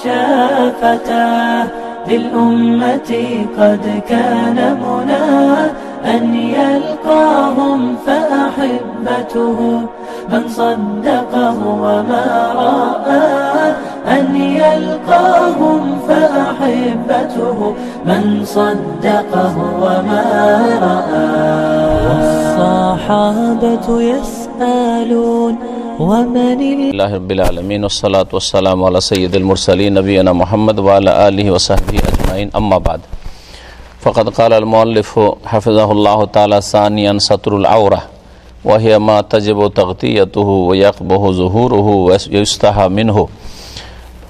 فاضت شافتاه للأمة قد كان مناه أن يلقاهم فأحبته من صدقه وما رأى أن يلقاهم فأحبته من صدقه وما رأى. والصحابة يسألون الله رب العالمين والصلاة والسلام على سيد المرسلين نبينا محمد وعلى آله وصحبه أجمعين. أما بعد فقد قال المؤلف حفظه الله تعالى ثانيا سطر العورة وهي ما تجب تغطيته ويقبه ظهوره ويستحى منه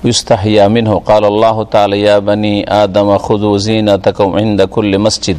يستحيا منه. قال الله تعالى يا بني آدم خذوا زينتكم عند كل مسجد.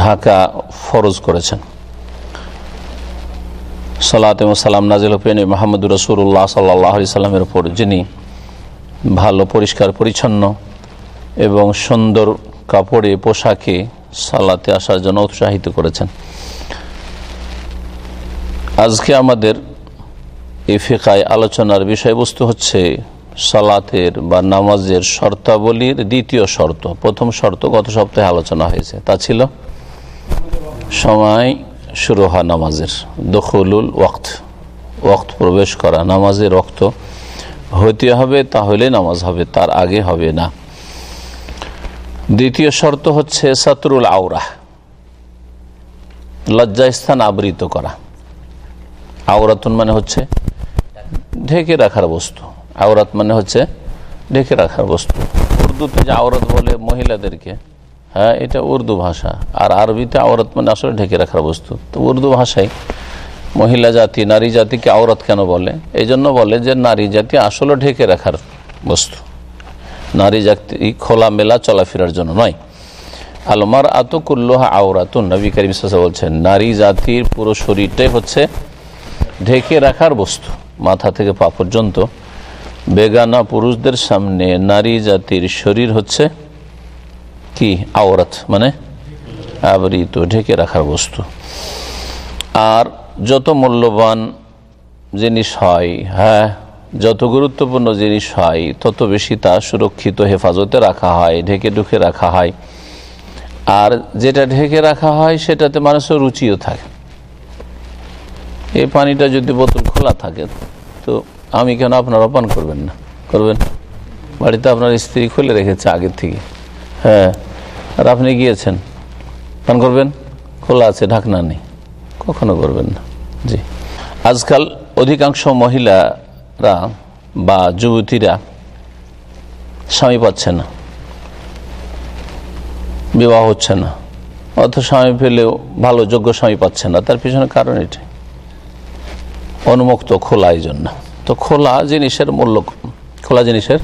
ঢাকা ফরজ করেছেন। সালাত সালাম নাজিল হুফেন মাহমুদুর রসুল্লাহ সাল্লাহ সাল্লামের উপর, যিনি ভালো, পরিষ্কার, পরিচ্ছন্ন এবং সুন্দর কাপড়ে, পোশাকে সালাতে আসার জন্য উৎসাহিত করেছেন। আজকে আমাদের এই ফেকায় আলোচনার বিষয়বস্তু হচ্ছে সালাতের বা নামাজের শর্তাবলীর দ্বিতীয় শর্ত। প্রথম শর্ত গত সপ্তাহে আলোচনা হয়েছে, তা ছিল সময় শুরু হয় নামাজের, দখলুল ওয়াক্ত। ওয়াক্ত প্রবেশ করা, নামাজের রক্ত হইতে হবে, তাহলে নামাজ হবে, তার আগে হবে না। দ্বিতীয় শর্ত হচ্ছে সাতরুল আওরা লজ্জাস্থান আবৃত করা। আওরাতুন মানে হচ্ছে ঢেকে রাখার বস্তু। আওরাত মানে হচ্ছে ঢেকে রাখার বস্তু। উর্দুতে যে আওরাত বলে, মহিলাদেরকে হ্যাঁ এটা উর্দু ভাষা। আর আরবিতে আওরাত মানে আসলে ঢেকে রাখার বস্তু। তো উর্দু ভাষায় মহিলা জাতি, নারী জাতিকে আওরাত কেন বলে? এই জন্য বলে যে নারী জাতি আসলে ঢেকে রাখার বস্তু। নারী জাতি খোলা মেলা চলাফেরার জন্য নয়। আলমার আতকুল্লোহা আওরাতুন। নবী করিম বলছেন, নারী জাতির পুরো শরীরটাই হচ্ছে ঢেকে রাখার বস্তু। মাথা থেকে পা পর্যন্ত। বেগানা পুরুষদের সামনে নারী জাতির শরীর হচ্ছে কি আওরাত? মানে আবৃত, ঢেকে রাখার বস্তু। আর যত মূল্যবান জিনিস হয় হ্যাঁ যত গুরুত্বপূর্ণ জিনিস হয়, তত বেশি তা সুরক্ষিত, হেফাজতে রাখা হয়, ঢেকে ঢুকে রাখা হয়। আর যেটা ঢেকে রাখা হয়, সেটাতে মানুষের রুচিও থাকে। এই পানিটা যদি বোতল খোলা থাকে, তো আমি কেন আপনারা পান করবেন না? করবেন? বাড়িতে আপনার স্ত্রী খুলে রেখেছে আগের থেকে। হ্যাঁ। আর আপনি গিয়েছেন? পান করবেন? খোলা আছে, ঢাকনা নেই। কখনো করবেন না। জি। আজকাল অধিকাংশ মহিলারা বা যুবতীরা স্বামী পাচ্ছে না। বিবাহ হচ্ছে না। অত স্বামী পেলেও ভালো, যোগ্য স্বামী পাচ্ছে না। তার পিছনে কারণ এটি অনুমুক্ত খোলা এই জন্য। তো খোলা জিনিসের মূল্য খোলা জিনিসের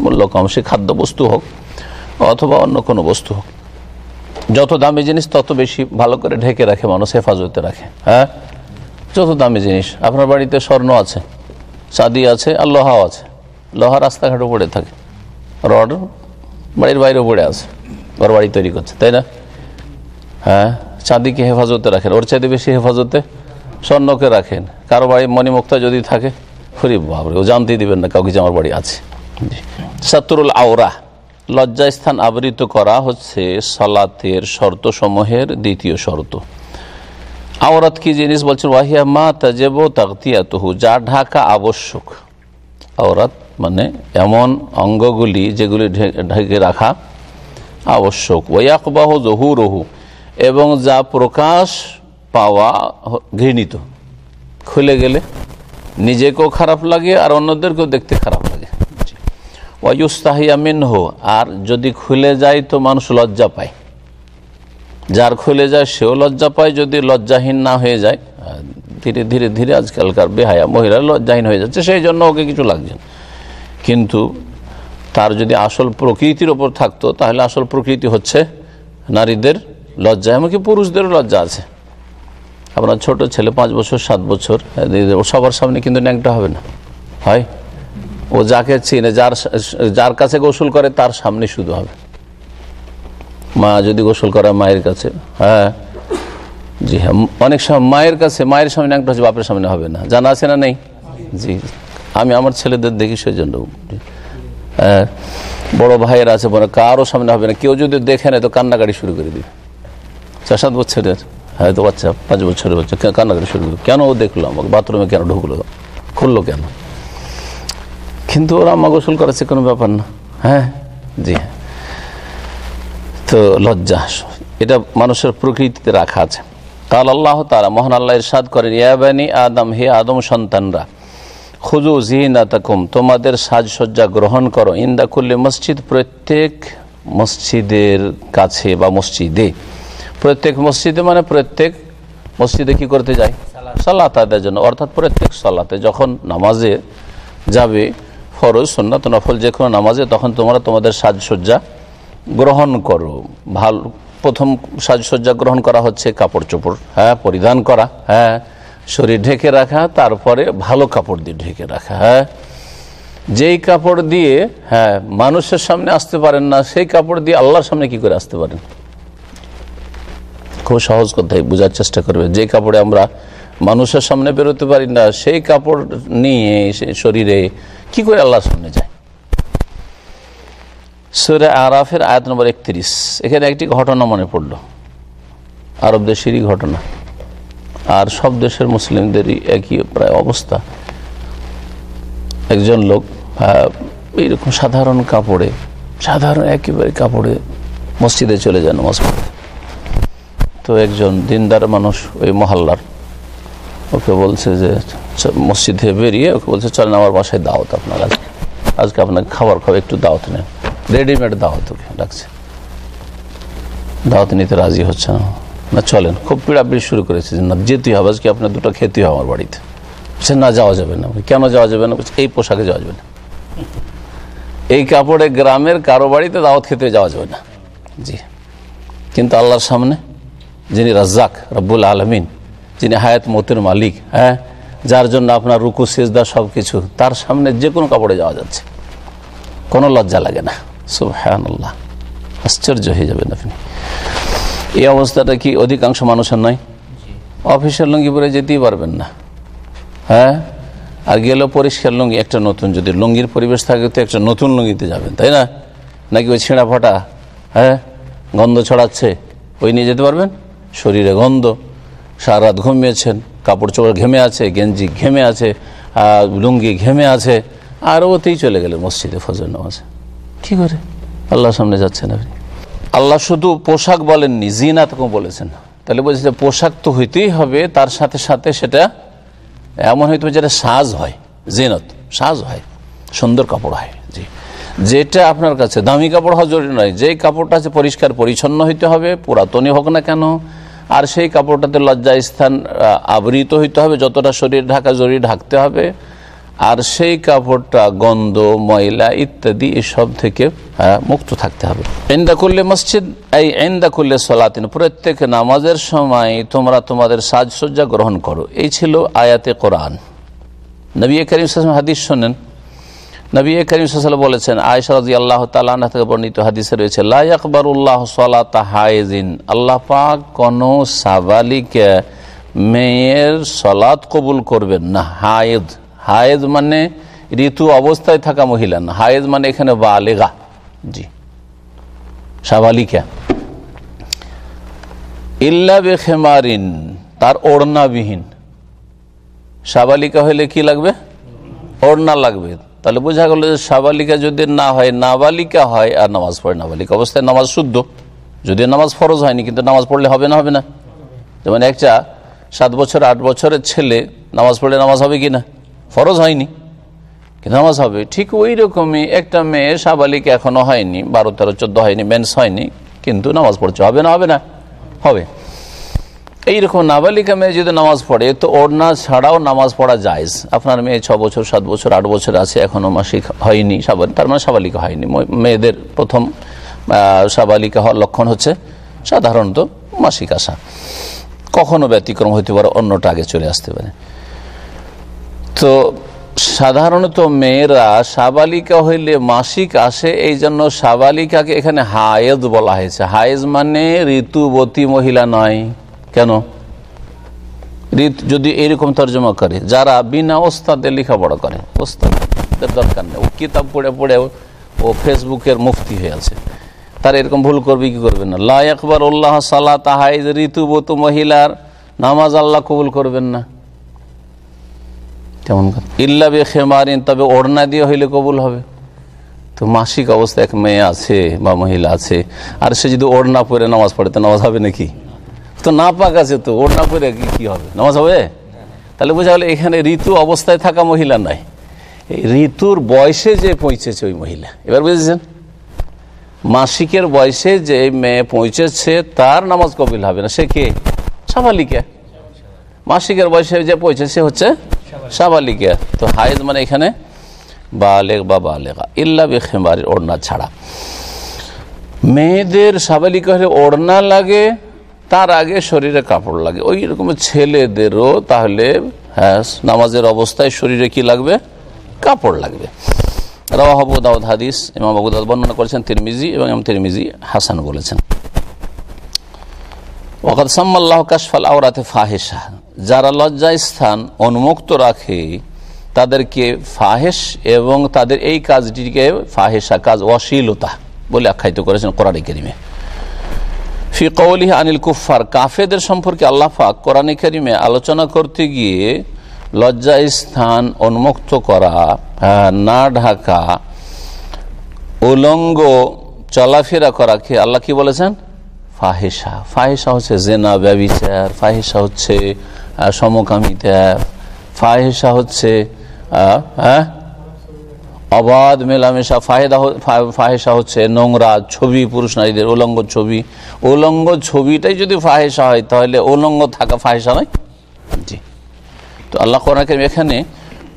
মূল্য কম। সে খাদ্য বস্তু হোক অথবা অন্য কোনো বস্তু। হোক যত দামি জিনিস, তত বেশি ভালো করে ঢেকে রাখে, মানুষ হেফাজতে রাখে। হ্যাঁ? যত দামি জিনিস, আপনার বাড়িতে স্বর্ণ আছে চাঁদি আছে আর লোহাও আছে। লোহা রাস্তাঘাটও পড়ে থাকে। রড বাড়ির বাইরেও পড়ে আছে। ঘর বাড়ি তৈরি করছে, তাই না? হ্যাঁ? চাঁদিকে হেফাজতে রাখেন। ওর চাইতে বেশি হেফাজতে স্বর্ণকে রাখেন। কারও বাড়ি মণিমুক্তা যদি থাকে হরি বাবরে ও জানতেই দিবেন না কাউকে যে আমার বাড়ি আছে। সাতুরুল আওরা লজ্জাস্থান আবৃত করা হচ্ছে সলাতের শর্ত সমূহের দ্বিতীয় শর্ত। আওরাত কি জিনিস বলছেন? ওয়াহিয়া মা তাজেব তাকতিয়াতহু যা ঢাকা আবশ্যক। আওরাত মানে এমন অঙ্গগুলি যেগুলি ঢেকে রাখা আবশ্যক। ওয়াকবাহ জহুরহু, এবং যা প্রকাশ পাওয়া ঘৃণিত। খুলে গেলে নিজেকেও খারাপ লাগে আর অন্যদেরকেও দেখতে খারাপ ওয়ুস্তাহিয়া মিনহ, আর যদি খুলে যায় তো মানুষ লজ্জা পায়। যার খুলে যায়, সেও লজ্জা পায়, যদি লজ্জাহীন না হয়ে যায়, ধীরে ধীরে ধীরে আজকালকার বেহায়া মহিলা লজ্জাহীন হয়ে যাচ্ছে, সেই জন্য ওকে কিছু লাগছে। কিন্তু তার যদি আসল প্রকৃতির ওপর থাকতো, তাহলে আসল প্রকৃতি হচ্ছে নারীদের লজ্জা, এমনকি পুরুষদেরও লজ্জা আছে। আপনার ছোট ছেলে পাঁচ বছর, সাত বছর সবার সামনে কিন্তু ন্যাংটা হবে না। হয়? ও যাকে চিনে, যার যার কাছে গোসল করে, তার সামনে শুধু হবে। মা যদি গোসল করে মায়ের কাছে হ্যাঁ। জি হ্যাঁ। অনেক সময় মায়ের কাছে, মায়ের সামনে একটা হচ্ছে বাপের সামনে হবে না। জানা আছে না নেই? জি আমি আমার ছেলেদের দেখি সেই জন্য হ্যাঁ। বড় ভাইয়ের আছে, বড় কারও সামনে হবে না। কেউ যদি দেখে নেয়, তো কান্নাকাটি শুরু করে দিবে। চার সাত বছরের হয়তো বাচ্চা, পাঁচ বছরের বাচ্চা কান্নাকাটি শুরু করল কেন ও দেখল আমাকে? বাথরুমে কেন ঢুকলো? খুললো কেন? কিন্তু ওরা আমা গোসল করেছে কোনো ব্যাপার না। হ্যাঁ? জি। তো লজ্জা। এটা মানুষের প্রকৃতিতে রাখা আছে। কাল আল্লাহ তারা মহান আল্লাহ ইরশাদ করেন ইয়াবানি আদম, হে আদম সন্তানরা খুজু জিহিনাতাকুম তোমাদের সাজসজ্জা গ্রহণ করো, ইন্দা কুল্লি মসজিদ, প্রত্যেক মসজিদের কাছে বা মসজিদে। প্রত্যেক মসজিদে মানে প্রত্যেক মসজিদে কি করতে যায়? সালাত আদায়ের জন্য। অর্থাৎ প্রত্যেক সালাতে যখন নামাজে যাবে ফরজ সন্ন্যত নফল, যে কোনো নামাজে, তখন তোমরা তোমাদের সাজসজ্জা গ্রহণ করো। ভালো, প্রথম সাজসজ্জা গ্রহণ করা হচ্ছে কাপড় চোপড় হ্যাঁ পরিধান করা হ্যাঁ শরীর ঢেকে রাখা, তারপরে ভালো কাপড় দিয়ে ঢেকে রাখা হ্যাঁ। যেই কাপড় দিয়ে হ্যাঁ মানুষের সামনে আসতে পারেন না, সেই কাপড় দিয়ে আল্লাহর সামনে কি করে আসতে পারেন? খুব সহজ কথাই, বোঝার চেষ্টা করবে। যে কাপড়ে আমরা মানুষের সামনে বেরোতে পারি না, সেই কাপড় নিয়ে শরীরে কি করে আল্লাহর সামনে যায়? সুরে আরাফের আয়াত নম্বর একত্রিশ। এখানে একটি ঘটনা মনে পড়ল। আরব দেশেরই ঘটনা। আর সব দেশের মুসলিমদেরই একই প্রায় অবস্থা। একজন লোক এইরকম সাধারণ কাপড়ে, সাধারণ একেবারে কাপড়ে মসজিদে চলে যান পড়তে। তো একজন দিনদার মানুষ ওই মহল্লার। ওকে বলছে যে মসজিদ থেকে বেরিয়ে ওকে বলছে, চলেন আমার বাসায় দাওয়াত আপনার আজকে। আজকে আপনাকে খাবার খাওয়া একটু দাওয়াত নেন। রেডিমেড দাওয়াত ওকে ডাকছে। দাওয়াত নিতে রাজি হচ্ছে না। না, চলেন। খুব পিড়াপিড়ি শুরু করেছে না, যেতেই হবে, আজকে আপনার দুটো খেতে হবে আমার বাড়িতে। সে না, যাওয়া যাবে না। কেন যাওয়া যাবে না? এই পোশাকে যাওয়া যাবে না। এই কাপড়ে গ্রামের কারও বাড়িতে দাওয়াত খেতে যাওয়া যাবে না। জি। কিন্তু আল্লাহর সামনে যিনি রাজ্জাক, রব্বুল আলমিন যিনি হায়াত মতের মালিক হ্যাঁ যার জন্য আপনার রুকু, সেজদা সব কিছু তার সামনে যে কোনো কাপড়ে যাওয়া যাচ্ছে। কোনো লজ্জা লাগে না। সুবহান আল্লাহ আশ্চর্য হয়ে যাবেন আপনি। এই অবস্থাটা কি অধিকাংশ মানুষের নয়? অফিসের লুঙ্গি পরে যেতেই পারবেন না। হ্যাঁ আর গেলেও পরিষ্কার লুঙ্গি, একটা নতুন, যদি লুঙ্গির পরিবেশ থাকে তো একটা নতুন লুঙ্গিতে যাবেন, তাই না? নাকি ওই ছেঁড়া ফাটা হ্যাঁ গন্ধ ছড়াচ্ছে, ওই নিয়ে যেতে পারবেন? শরীরে গন্ধ। সারা রাত ঘুমিয়েছেন কাপড় চোপড় ঘেমে আছে গেঞ্জি ঘেমে আছে লুঙ্গি ঘেমে আছে আর ওতেই চলে গেলে মসজিদে ফজর নামাজে। কি করে? আল্লাহর সামনে যাচ্ছেন আপনি। আল্লাহ শুধু পোশাক বলেননি জিনাতকে বলেছেন। তাহলে বলছে যে পোশাক তো হইতেই হবে তার সাথে সাথে সেটা এমন হয়তো যেটা সাজ হয় জিনত সাজ হয় সুন্দর কাপড় হয় জি। যেটা আপনার কাছে দামি কাপড় হওয়া জরুরি নয় যেই কাপড়টা আছে পরিষ্কার পরিচ্ছন্ন হইতে হবে পুরাতনই হোক না কেন আর সেই কাপড়টাতে লজ্জা স্থান আবৃত হইতে হবে, যতটা শরীর ঢাকা জরুরি ঢাকতে হবে। আর সেই কাপড়টা, গন্ধ, ময়লা ইত্যাদি এসব থেকে মুক্ত থাকতে হবে। এন্দা করলে মসজিদ, এই এন্দা করলে সলাতিন, প্রত্যেক নামাজের সময় তোমরা তোমাদের সাজসজ্জা গ্রহণ করো। এই ছিল আয়াতে কোরআন। নবী করিম হাদিস শোনেন নবী করিম সাল্লাম বলেছেন আয়সা রাজি আল্লাহ তালা থেকে বর্ণিত হাদিসে রয়েছে, লা আকবরুল্লাহ সলাত হায়েজিন আল্লাহ পাক কোন সাবালিকে মেয়ের সলাৎ কবুল করবেন না। হায়েদ হায়েদ মানে ঋতু অবস্থায় থাকা মহিলা না। হায়েজ মানে এখানে বালেগা। জি। সাবালিকা। ইল্লা বেখেমারিন, তার ওড়নাবিহীন। সাবালিকা হইলে কি লাগবে? ওড়না লাগবে। তাহলে বোঝা গেল যে সাবালিকা যদি না হয়, নাবালিকা হয়, আর নামাজ পড়ে নাবালিকা অবস্থায় নামাজ শুদ্ধ। যদি নামাজ ফরজ হয়নি, কিন্তু নামাজ পড়লে হবে না হবে না। যেমন একটা সাত বছর, আট বছরের ছেলে নামাজ পড়লে নামাজ হবে কি না ফরজ হয়নি। কিন্তু নামাজ হবে। ঠিক ওই রকমই একটা মেয়ে সাবালিকা এখনও হয়নি, বারো তেরো, চোদ্দ হয়নি, মেন্স হয়নি, কিন্তু নামাজ পড়ছে। হবে না হবে না? হবে। এইরকম নাবালিকা মেয়ে যদি নামাজ পড়ে, তো ওড়না ছাড়াও নামাজ পড়া যায় আপনার মেয়ে ছ বছর, সাত বছর, আট বছর আছে, এখনও মাসিক হয়নি তার মানে সাবালিকা হয়নি। মেয়েদের প্রথম সাবালিকা হওয়ার লক্ষণ হচ্ছে সাধারণত মাসিক আসা কখনো ব্যতিক্রম হইতে পারে, অন্যটা আগে চলে আসতে পারে। তো সাধারণত মেয়েরা সাবালিকা হইলে মাসিক আসে, এই জন্য সাবালিকাকে এখানে হায়েজ বলা হয়েছে। হায়েজ মানে ঋতুবতী মহিলা নয়। কেন? যদি এরকম তর্জমা করে, যারা বিনা ওস্তাদের লেখাপড়া করে, ওস্তাদের দরকার নেই। ও কিতাব পড়ে পড়ে ও ফেসবুকের মুফতি হয়ে আছে। তার এরকম ভুল করবে, কি করবে না? লা একবার উল্লাহ সাল্লাহ তাহাইজ ঋতুবতু মহিলার, নামাজ আল্লাহ কবুল করবেন না। কেমন ইল্লা বে খেমারিন তবে ওড়না দিয়ে হইলে কবুল হবে। তো মাসিক অবস্থা এক মেয়ে আছে বা মহিলা আছে, আর সে যদি ওড়না পরে নামাজ পড়ে, তো নামাজ হবে নাকি? তো না পাক আছে তো ওড়না পরে কি কি হবে? নামাজ হবে? তাহলে বোঝা গেল এখানে ঋতু অবস্থায় থাকা মহিলা নাই। এই ঋতুর বয়সে যে পৌঁছেছে ওই মহিলা। এবার বুঝেছেন? মাসিকের বয়সে যে মেয়ে পৌঁছেছে, তার নামাজ কবিল হবে না। সে কে? সাবালিকা মাসিকের বয়সে যে পৌঁছেছে হচ্ছে সাবালিকা তো হায়েজ মানে এখানে বালেগ বা বালেগা। ইল্লা বেখেমারির ওড়না ছাড়া। মেয়েদের সাবালিকা হলে ওড়না লাগে তার আগে শরীরে কাপড় লাগে। ওই রকম ছেলেদেরও তাহলে হ্যাঁ নামাজের অবস্থায় শরীরে কি লাগবে? কাপড় লাগবে। রাওয়াহ আবু দাউদ হাদিস, ইমাম আবু বর্ণনা করেছেন, তিরমিজি এবং ইমাম তিরমিজি হাসান বলেছেন। ওকাদ সাম্মাল্লাহ কাশফাল আওরাতে ফাহেসা যারা লজ্জা স্থান উন্মুক্ত রাখে, তাদেরকে ফাহেস এবং তাদের এই কাজটিকে ফাহেসা কাজ অশ্লীলতা বলে আখ্যায়িত করেছেন কোরআন করিমে। ফি কৌলিহ আনিল কুফার কাফেদের সম্পর্কে আল্লাহ পাক কোরআন করিমে আলোচনা করতে গিয়ে লজ্জা স্থান উন্মুক্ত করা না ঢাকা, উলঙ্গ চলাফেরা করাকে আল্লাহ কি বলেছেন? ফাহেসা ফাহেসা হচ্ছে জেনা, ব্যবিচার ফাহেসা হচ্ছে সমকামিতা ফাহেসা হচ্ছে হ্যাঁ অবাধ মেলামেশা, ফাহেদা ফাহেসা হচ্ছে নোংরা ছবি, পুরুষ নারীদের উলঙ্গ ছবি। উলঙ্গ ছবিটাই যদি ফাহেসা হয়, তাহলে উলঙ্গ থাকা ফাহেসা নয়? জি। তো আল্লাহ কোরআন এখানে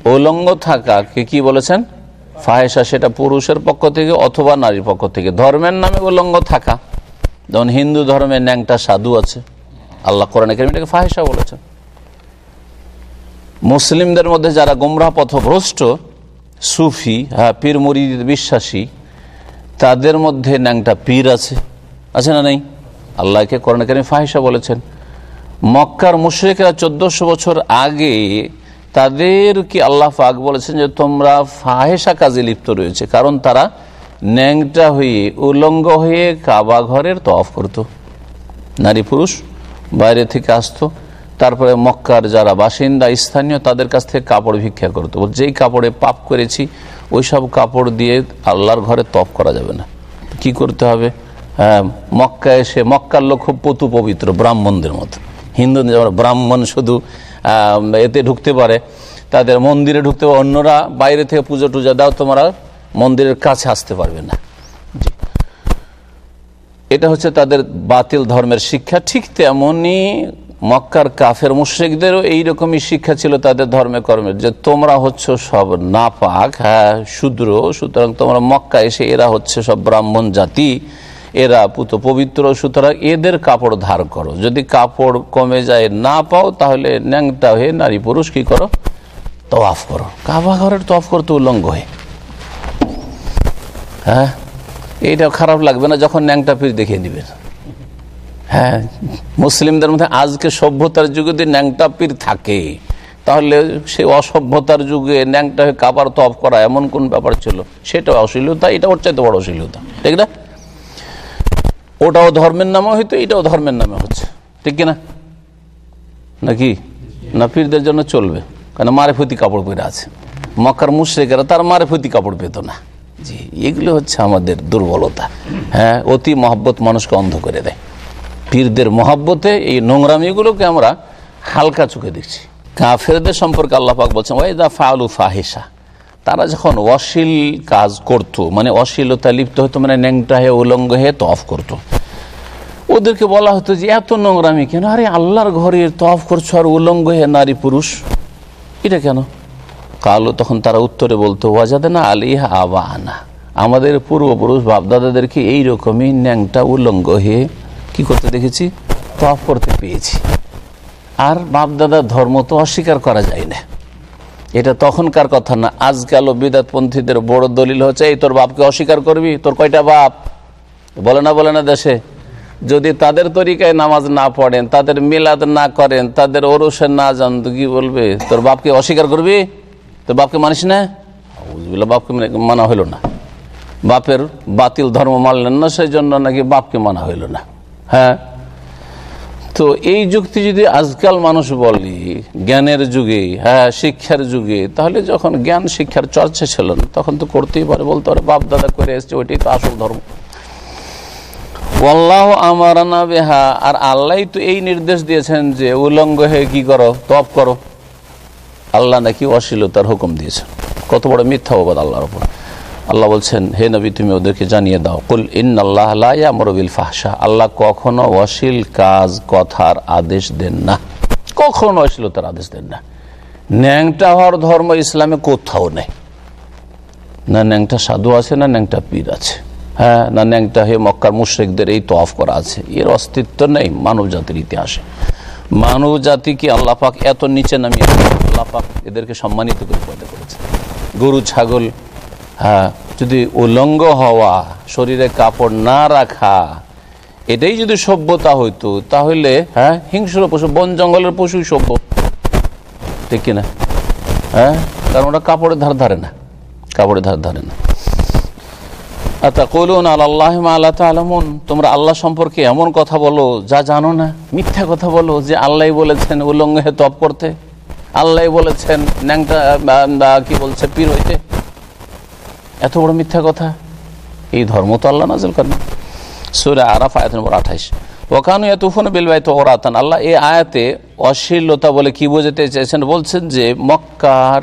উলঙ্গ থাকাকে কি বলেছেন? ফাহেসা সেটা পুরুষের পক্ষ থেকে অথবা নারীর পক্ষ থেকে। ধর্মের নামে উলঙ্গ থাকা। যেমন হিন্দু ধর্মের ন্যাংটা সাধু আছে। আল্লাহ কোরআন এটাকে ফাহেসা বলেছেন। মুসলিমদের মধ্যে যারা গোমরাহ পথভ্রষ্ট সুফি হ্যাঁ পীর মরিদ বিশ্বাসী, তাদের মধ্যে ন্যাংটা পীর আছে। আছে না নেই? আল্লাহকে করোনা কারিম ফাহিসা বলেছেন। মক্কার মুশ্রিকরা চোদ্দশো বছর আগে তাদের কি আল্লাহ পাক বলেছেন যে, তোমরা ফাহেসা কাজে লিপ্ত রয়েছে, কারণ তারা ন্যাংটা হয়ে, উলঙ্গ হয়ে কাবা ঘরের তফ করত। নারী পুরুষ বাইরে থেকে আসতো। তারপরে মক্কার যারা বাসিন্দা, স্থানীয়, তাদের কাছ থেকে কাপড় ভিক্ষা করতো যেই কাপড়ে পাপ করেছি, ওই সব কাপড় দিয়ে আল্লাহর ঘরে তপ করা যাবে না। কি করতে হবে? হ্যাঁ মক্কা এসে, মক্কার লোক খুব পতু পবিত্র, ব্রাহ্মণদের মতো। হিন্দু ব্রাহ্মণ শুধু এতে ঢুকতে পারে, তাদের মন্দিরে ঢুকতে পারে। অন্যরা বাইরে থেকে পুজো টুজো দাও, তোমরা মন্দিরের কাছে আসতে পারবে না। এটা হচ্ছে তাদের বাতিল ধর্মের শিক্ষা। ঠিক তেমনই মক্কার কাফের মুশ্রিকদেরও এইরকমই শিক্ষা ছিল তাদের ধর্মে কর্মের যে তোমরা হচ্ছে সব নাপাক হ্যাঁ শূদ্র, সুতরাং তোমরা মক্কা এসে এরা হচ্ছে সব ব্রাহ্মণ জাতি, এরা পুত পবিত্র, সুতরাং এদের কাপড় ধার করো। যদি কাপড় কমে যায় না পাও, তাহলে ন্যাংটা হয়ে নারী পুরুষ কি করো? তফ করো। কাবা ঘরের তফ করতে উল্লঙ্গ হয়ে। হ্যাঁ এইটা খারাপ লাগবে না যখন ন্যাংটা পিস দেখিয়ে দিবেন। হ্যাঁ মুসলিমদের মধ্যে আজকে সভ্যতার যুগে যদি ন্যাংটা পীর থাকে, তাহলে সে অসভ্যতার যুগে ন্যাংটা হয়ে কাবার তফ করা এমন কোন ব্যাপার ছিল? সেটা অশ্লীলতা, এটা ওর চাইতে বড় অশ্লীলতা। ঠিক না? ওটাও ধর্মের নামে হইতো, এটাও ধর্মের নামে হচ্ছে। ঠিক কিনা? নাকি? না, পীরদের জন্য চলবে। কেন? মারেফতি কাপড় পরে আছে। মক্কার মুশ্রেকেরা তার মারেফতি কাপড় পেত না। জি, এগুলো হচ্ছে আমাদের দুর্বলতা। হ্যাঁ অতি মহব্বত মানুষকে অন্ধ করে দেয়। পীরদের মহাব্বতে এই নোংরামিগুলোকে আমরা হালকা চোখে দেখছি। কাফেরদের সম্পর্কে আল্লাপাক বলছেন ওয়াইদা ফাউলু ফাহিসা তারা যখন অশ্লীল কাজ করত মানে অশ্লীলতা লিপ্ত হতো মানে ন্যাংটা হয়ে, উলঙ্গ হয়ে তফ করতো। ওদেরকে বলা হতো যে, এত নোংরামি কেন? আরে আল্লাহর ঘরে তফ করছ আর উলঙ্গ হয়ে নারী পুরুষ। এটা কেন? কালো তখন তারা উত্তরে বলতো ওয়াজাদে না আলিহা আবা আনা আমাদের পূর্বপুরুষ বাপদাদাদেরকে এইরকমই ন্যাংটা, উলঙ্গ হয়ে কি করতে দেখেছি? তফ করতে পেয়েছি। আর বাপ বাপদাদার ধর্ম তো অস্বীকার করা যায় না। এটা তখনকার কথা না, আজকাল বিদাতপন্থীদের বড় দলিল হচ্ছে, এই তোর বাপকে অস্বীকার করবি? তোর কয়টা বাপ? বলে না বলে না দেশে। যদি তাদের তরিকায় নামাজ না পড়েন, তাদের মিলাদ না করেন, তাদের ওরসে না তো কি বলবে? তোর বাপকে অস্বীকার করবি? তোর বাপকে মানিস না? বুঝবিল্লা বাপকে মানে- মানা হইল না। বাপের বাতিল ধর্ম মানলেন না সেই জন্য নাকি বাপকে মানা হইল না। হ্যাঁ? তো এই যুক্তি যদি আজকাল মানুষ বলি, জ্ঞানের যুগে হ্যাঁ শিক্ষার যুগে, তাহলে যখন জ্ঞান, শিক্ষার চর্চা ছিল তখন তো করতেই পারে। বলতে পারে বাপ দাদা করে এসছে, ওইটাই তো আসল ধর্ম। আল্লাহ আমারানা বেহা, আর আল্লাহ তো এই নির্দেশ দিয়েছেন যে, উলঙ্গ হয়ে কি করো? তপ করো। আল্লাহ নাকি অশ্লীলতার হুকুম দিয়েছেন। কত বড় মিথ্যা অবাদ আল্লাহর উপর। আল্লাহ বলছেন, হে নবী, তুমি ওদেরকে জানিয়ে দাও। কুল ইন আল্লাহ মরবিল আল্লাহ কখনো অশ্লীল কাজ, কথার আদেশ দেন না। কখনো অশ্লীলতার আদেশ দেন না। ন্যাংটা হওয়ার ধর্ম ইসলামে কোথাও নেই। না ন্যাংটা সাধু আছে, না ন্যাংটা পীর আছে। হ্যাঁ না ন্যাংটা হয়ে মক্কার মুশ্রিকদের এই তফ করা আছে। এর অস্তিত্ব নেই মানব জাতির ইতিহাসে। মানব জাতিকে আল্লাপাক এত নিচে নামিয়ে আল্লাপাক এদেরকে সম্মানিত করে পদে করেছে গরু, ছাগল হ্যাঁ যদি উলঙ্গ হওয়া, শরীরে কাপড় না রাখা, এটাই যদি সভ্যতা হইতো, তাহলে হ্যাঁ হিংস্র পশু, বন জঙ্গলের পশুই সভ্য। ঠিক কিনা হ্যাঁ কারণ ওরা কাপড়ের ধার ধারে না, কাপড়ের ধার ধারে না। আতাকুলুন আল্লাহ আল্লাহ তালামুন, তোমরা আল্লাহ সম্পর্কে এমন কথা বলো, যা জানো না, মিথ্যা কথা বলো, যে আল্লাহ বলেছেন উলঙ্গ হে তপ করতে আল্লাহ বলেছেন ন্যাংটা কি বলছে, পীর হইতে। এত বড় মিথ্যা কথা? এই ধর্ম তো আল্লাহ নাজল করেন। সুরা আরাফ আয়াত নম্বর আঠাইশ। ওখানে তুফান বিলবাই তো ওরাতান। আল্লাহ এই আয়াতে অশ্লীলতা বলে কি বোঝাতে চেয়েছেন? বলছেন যে মক্কার,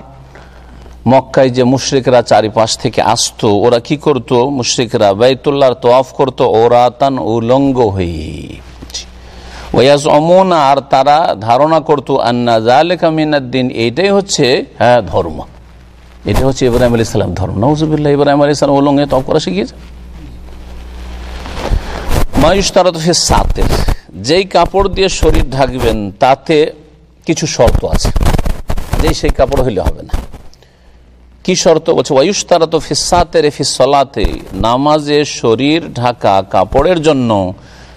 মক্কায় যে মুশ্রিকরা চারিপাশ থেকে আসতো, ওরা কি করতো? মুশ্রিকরা বাইতুল্লাহর তোয়াফ করতো, ওরাতান উলঙ্গ হয়ে। ওয়াজ অমন আর তারা ধারণা করতো, আন্না জালেকা মিনাদ্দিন এইটাই হচ্ছে হ্যাঁ ধর্ম। এটা হচ্ছে ইব্রাহিম আলী ইসলাম ধর্ম। নজুবিল্লাহ ইব্রাহিম আলী ইসলাম উলঙ্গে তফ করা শিখিয়েছে। মায়ুস তারা তো সে সাতের। যেই কাপড় দিয়ে শরীর ঢাকবেন, তাতে কিছু শর্ত আছে। যেই সেই কাপড় হইলে হবে না। কি শর্ত? বলছে ওয়ুস তারা তো ফিসাতে রে ফিসলাতে নামাজে শরীর ঢাকা কাপড়ের জন্য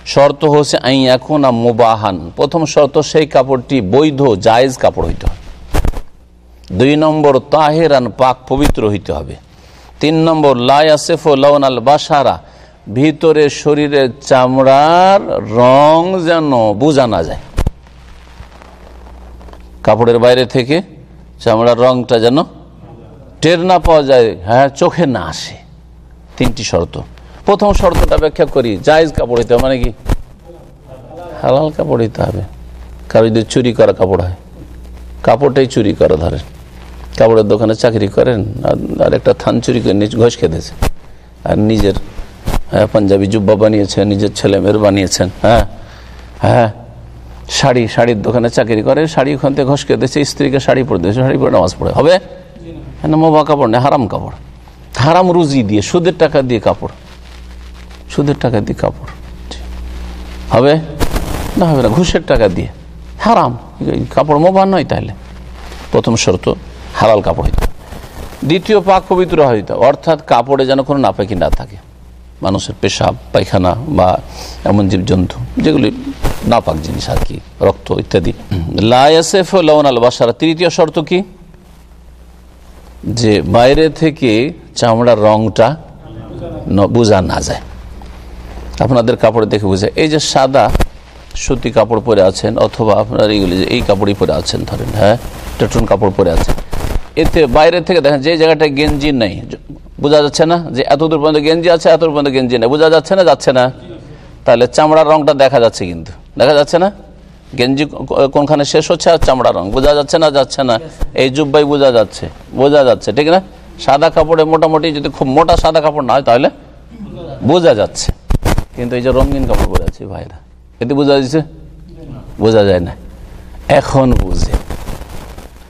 শর্ত হচ্ছে আই এখন মোবাহান। প্রথম শর্ত, সেই কাপড়টি বৈধ, জায়েজ কাপড় হইতে হবে। দুই নম্বর তাহেরান পাক পবিত্র হইতে হবে। তিন নম্বর লায়াসেফ লওন আল বাসারা ভিতরে শরীরের চামড়ার রং যেন বোঝা না যায়। কাপড়ের বাইরে থেকে চামড়ার রংটা যেন টের না পাওয়া যায় হ্যাঁ চোখে না আসে। তিনটি শর্ত। প্রথম শর্তটা ব্যাখ্যা করি, জায়জ কাপড় হইতে মানে কি? হালাল কাপড় হইতে হবে। কারও যদি চুরি করা কাপড় হয়, কাপড়টাই চুরি করা ধরেন। কাপড়ের দোকানে চাকরি করেন আর একটা থান চুরি করে নিজ ঘষ খেতেছে। আর নিজের হ্যাঁ পাঞ্জাবি জুব্বা বানিয়েছেন, নিজের ছেলে মেয়ের বানিয়েছেন হ্যাঁ হ্যাঁ শাড়ি, শাড়ির দোকানে চাকরি করে, শাড়ি ওখান থেকে ঘষ খেতেছে, স্ত্রীকে শাড়ি পরে দিয়েছে, শাড়ি পরে নামাজ পড়ে। হবে? না, মোবা কাপড় নেই হারাম কাপড়। হারাম রুজি দিয়ে, সুদের টাকা দিয়ে কাপড়। সুদের টাকা দিয়ে কাপড়। হবে? না হবে না, ঘুষের টাকা দিয়ে। হারাম। কাপড় মোবা নয় তাহলে প্রথম শর্ত হালাল কাপড় হইতে। দ্বিতীয় পাক পবিত্র হইতে। অর্থাৎ কাপড়ে যেন কোনো নাপাকি না থাকে। মানুষের পেশাব, পায়খানা বা এমন জীবজন্তু, যেগুলি নাপাক জিনিস আর কি, রক্ত ইত্যাদি। লায়াসেফ লবণ আল বাসারা তৃতীয় শর্ত কি? যে বাইরে থেকে চামড়ার রংটা বোঝা না যায়। আপনাদের কাপড় দেখে বুঝে এই যে সাদা সুতি কাপড় পরে আছেন, অথবা আপনার এইগুলি যে এই কাপড়ই পরে আছেন, ধরেন হ্যাঁ টেটন কাপড় পরে আছেন এতে বাইরে থেকে দেখেন যে জায়গাটায় গেঞ্জি নেই। বোঝা যাচ্ছে না যে এত দূর পর্যন্ত গেঞ্জি আছে, এত দূর পর্যন্ত গেঞ্জি নেই। বোঝা যাচ্ছে না যাচ্ছে না। তাহলে চামড়ার রংটা দেখা যাচ্ছে কিন্তু। দেখা যাচ্ছে না? গেঞ্জি কোনখানে শেষ হচ্ছে আর চামড়া রং? বোঝা যাচ্ছে না যাচ্ছে না? এই জুব্বাই বোঝা যাচ্ছে বোঝা যাচ্ছে, ঠিক না? সাদা কাপড়ে মোটামুটি যদি খুব মোটা সাদা কাপড় না হয় তাহলে বোঝা যাচ্ছে। কিন্তু এই যে রঙিন কাপড় আছে ভাইরা। এতে বোঝা যাচ্ছে? বোঝা যায় না। এখন বুঝে।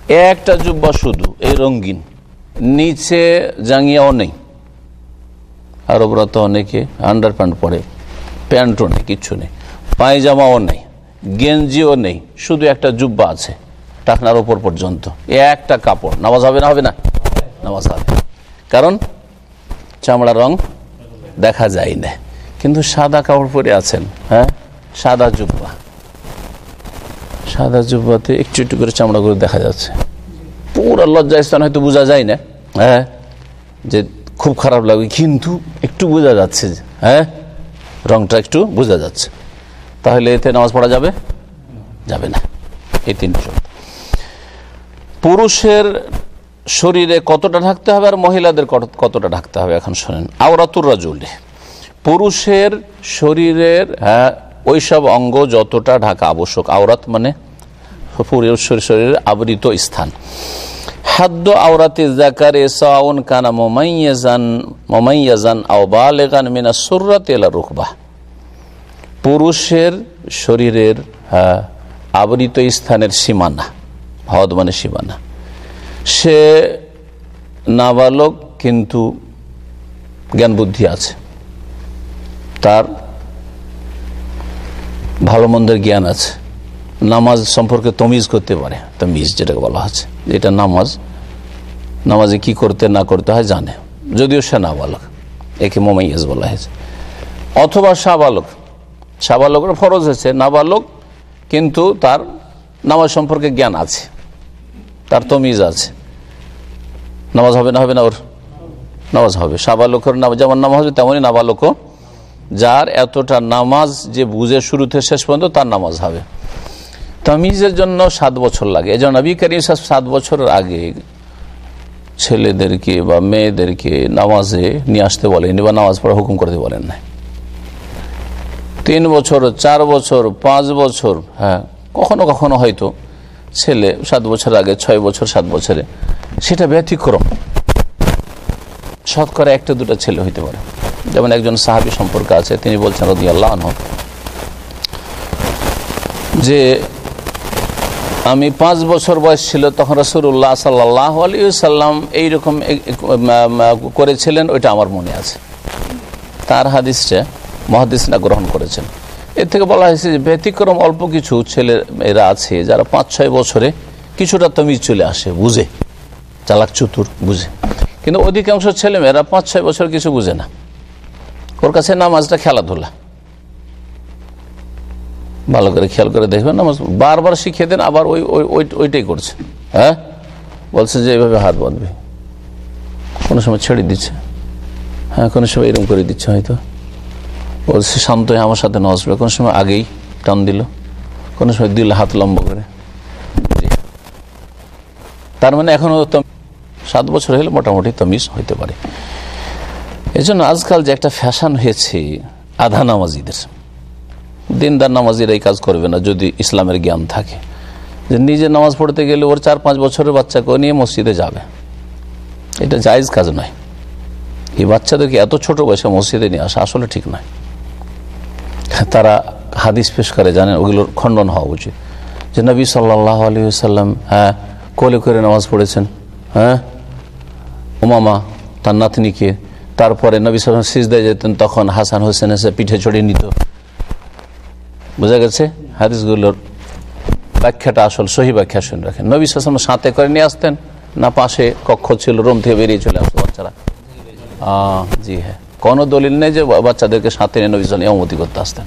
একটা জুব্বা শুধু, এই রঙিন। নিচে জাঙ্গিয়াও নেই। আর ওপরা তো অনেকে আন্ডার প্যান্ট পরে, প্যান্টও নেই, কিচ্ছু নেই। পায়জামাও নেই, গেঞ্জিও নেই, শুধু একটা জুব্বা আছে, টাকনার ওপর পর্যন্ত। একটা কাপড়, নামাজ হবে না হবে না? নামাজ হবে। কারণ চামড়া রং দেখা যায় না। কিন্তু সাদা কাপড় পরে আছেন হ্যাঁ? সাদা জুব্বা। সাদা জুব্বাতে একটু একটু করে চামড়া করে দেখা যাচ্ছে। পুরো লজ্জাস্থান হয়তো বোঝা যায় না হ্যাঁ? যে খুব খারাপ লাগবে কিন্তু একটু বোঝা যাচ্ছে হ্যাঁ? রংটা একটু বোঝা যাচ্ছে। তাহলে এতে নামাজ পড়া যাবে? যাবে না। এই তিন পুরুষের শরীরে কতটা ঢাকতে হবে আর মহিলাদের কত- কতটা ঢাকতে হবে এখন শোনেন। আওরাতুর রাজুলে। পুরুষের শরীরের হ্যাঁ ওইসব অঙ্গ যতটা ঢাকা আবশ্যক, আওরাত মানে শরীরের আবৃত স্থান। হাদ্দ আওরাতে জাকার সাউন কানা মোমাইয়াজান মোমাইয়াজান আও বালেগান মিনা সুররাত এলা রুকবাহ পুরুষের শরীরের আবৃত স্থানের সীমানা, হদ মানে সীমানা। সে নাবালক কিন্তু জ্ঞান বুদ্ধি আছে। তার ভালো মন্দের জ্ঞান আছে। নামাজ সম্পর্কে তমিজ করতে পারে, তমিজ যেটাকে বলা হচ্ছে। এটা নামাজ, নামাজে কি করতে, না করতে হয় জানে। যদিও সে নাবালক, একে মোমাইয়াজ বলা হয়েছে। অথবা সাবালক, সাবালকের ফরজ হয়েছে নাবালক, কিন্তু তার নামাজ সম্পর্কে জ্ঞান আছে, তার তমিজ আছে। নামাজ হবে না হবে না ওর? নামাজ হবে। সাবালকের নামাজ যেমন নামাজ হবে, তেমনই নাবালকও যার এতটা নামাজ যে বুঝে শুরুতে শেষ পর্যন্ত তার নামাজ হবে। তামিজের জন্য সাত বছর লাগে। এই জন্য নবী সাত বছরের আগে ছেলেদেরকে বা মেয়েদেরকে নামাজে নিয়ে আসতে বলেন বা নামাজ পড়া হুকুম করতে বলেন না তিন বছর, চার বছর, পাঁচ বছর হ্যাঁ কখনো কখনো হয়তো ছেলে সাত বছর আগে, ছয় বছর, সাত বছরে। সেটা ব্যতিক্রম। শতকরা একটা দুটো ছেলে হইতে পারে। যেমন একজন সাহাবি সম্পর্ক আছে, তিনি বলছেন রদি আল্লাহ যে আমি পাঁচ বছর বয়স ছিল, তখন রসুল্লাহ সাল্লাহ আলী সাল্লাম এইরকম করেছিলেন, ওইটা আমার মনে আছে। তার হাদিসটা মহাদিসনা গ্রহণ করেছেন। এর থেকে বলা হয়েছে যে ব্যতিক্রম অল্প কিছু ছেলে এরা আছে, যারা পাঁচ, ছয় বছরে কিছুটা তমিজ চলে আসে, বুঝে। চালাক চতুর, বুঝে। কিন্তু অধিকাংশ ছেলেমেয়েরা পাঁচ, ছয় বছর কিছু বুঝে না। ওর কাছে নামাজটা খেলাধুলা। ভালো করে খেয়াল করে দেখবেন, নামাজ বারবার শিখিয়ে দেন, আবার ওই ওই ওইটাই করছে। হ্যাঁ? বলছে যে এইভাবে হাত বাঁধবে। কোনো সময় ছেড়ে দিচ্ছে। হ্যাঁ কোনো সময় এরকম করে দিচ্ছে হয়তো। বলছে, শান্ত হয়ে আমার সাথে নজবে কোনো সময় আগেই টান দিল। কোনো সময় দিল হাত লম্বা করে। তার মানে এখনও সাত বছর হলে মোটামুটি তমিজ হইতে পারে। এই জন্য আজকাল যে একটা ফ্যাশন হয়েছে, আধা নামাজিদের। দিনদার নামাজিরা এই কাজ করবে না, যদি ইসলামের জ্ঞান থাকে। যে নিজে নামাজ পড়তে গেলে ওর চার পাঁচ বছরের বাচ্চাকে নিয়ে মসজিদে যাবে। এটা জায়জ কাজ নয়। এই বাচ্চাদেরকে এত ছোট বয়সে মসজিদে নিয়ে আসা আসলে ঠিক নয়। তারা হাদিস পেশ করে, জানেন, ওগুলোর খণ্ডন হওয়া উচিত। যে নবী সাল্লাহ আলী সাল্লাম হ্যাঁ কোলে করে নামাজ পড়েছেন হ্যাঁ ওমামা তার নাতনিকে তারপরে নবী সাল্লাম সিজদায় যেতেন, তখন হাসান হোসেন এসে পিঠে চড়িয়ে নিত। বোঝা গেছে? হাদিসগুলোর ব্যাখ্যাটা আসল, সহি ব্যাখ্যা শুনে রাখেন। নবী সাল্লাম সাঁতে করে নিয়ে আসতেন, না পাশে কক্ষ ছিল, রুম থেকে বেরিয়ে চলে আসতো বাচ্চারা। জি হ্যাঁ। কোনো দলিল নেই যে বাচ্চাদেরকে সাথে নিয়ে নবী সাল্লাম অনুমতি করতে আসতেন।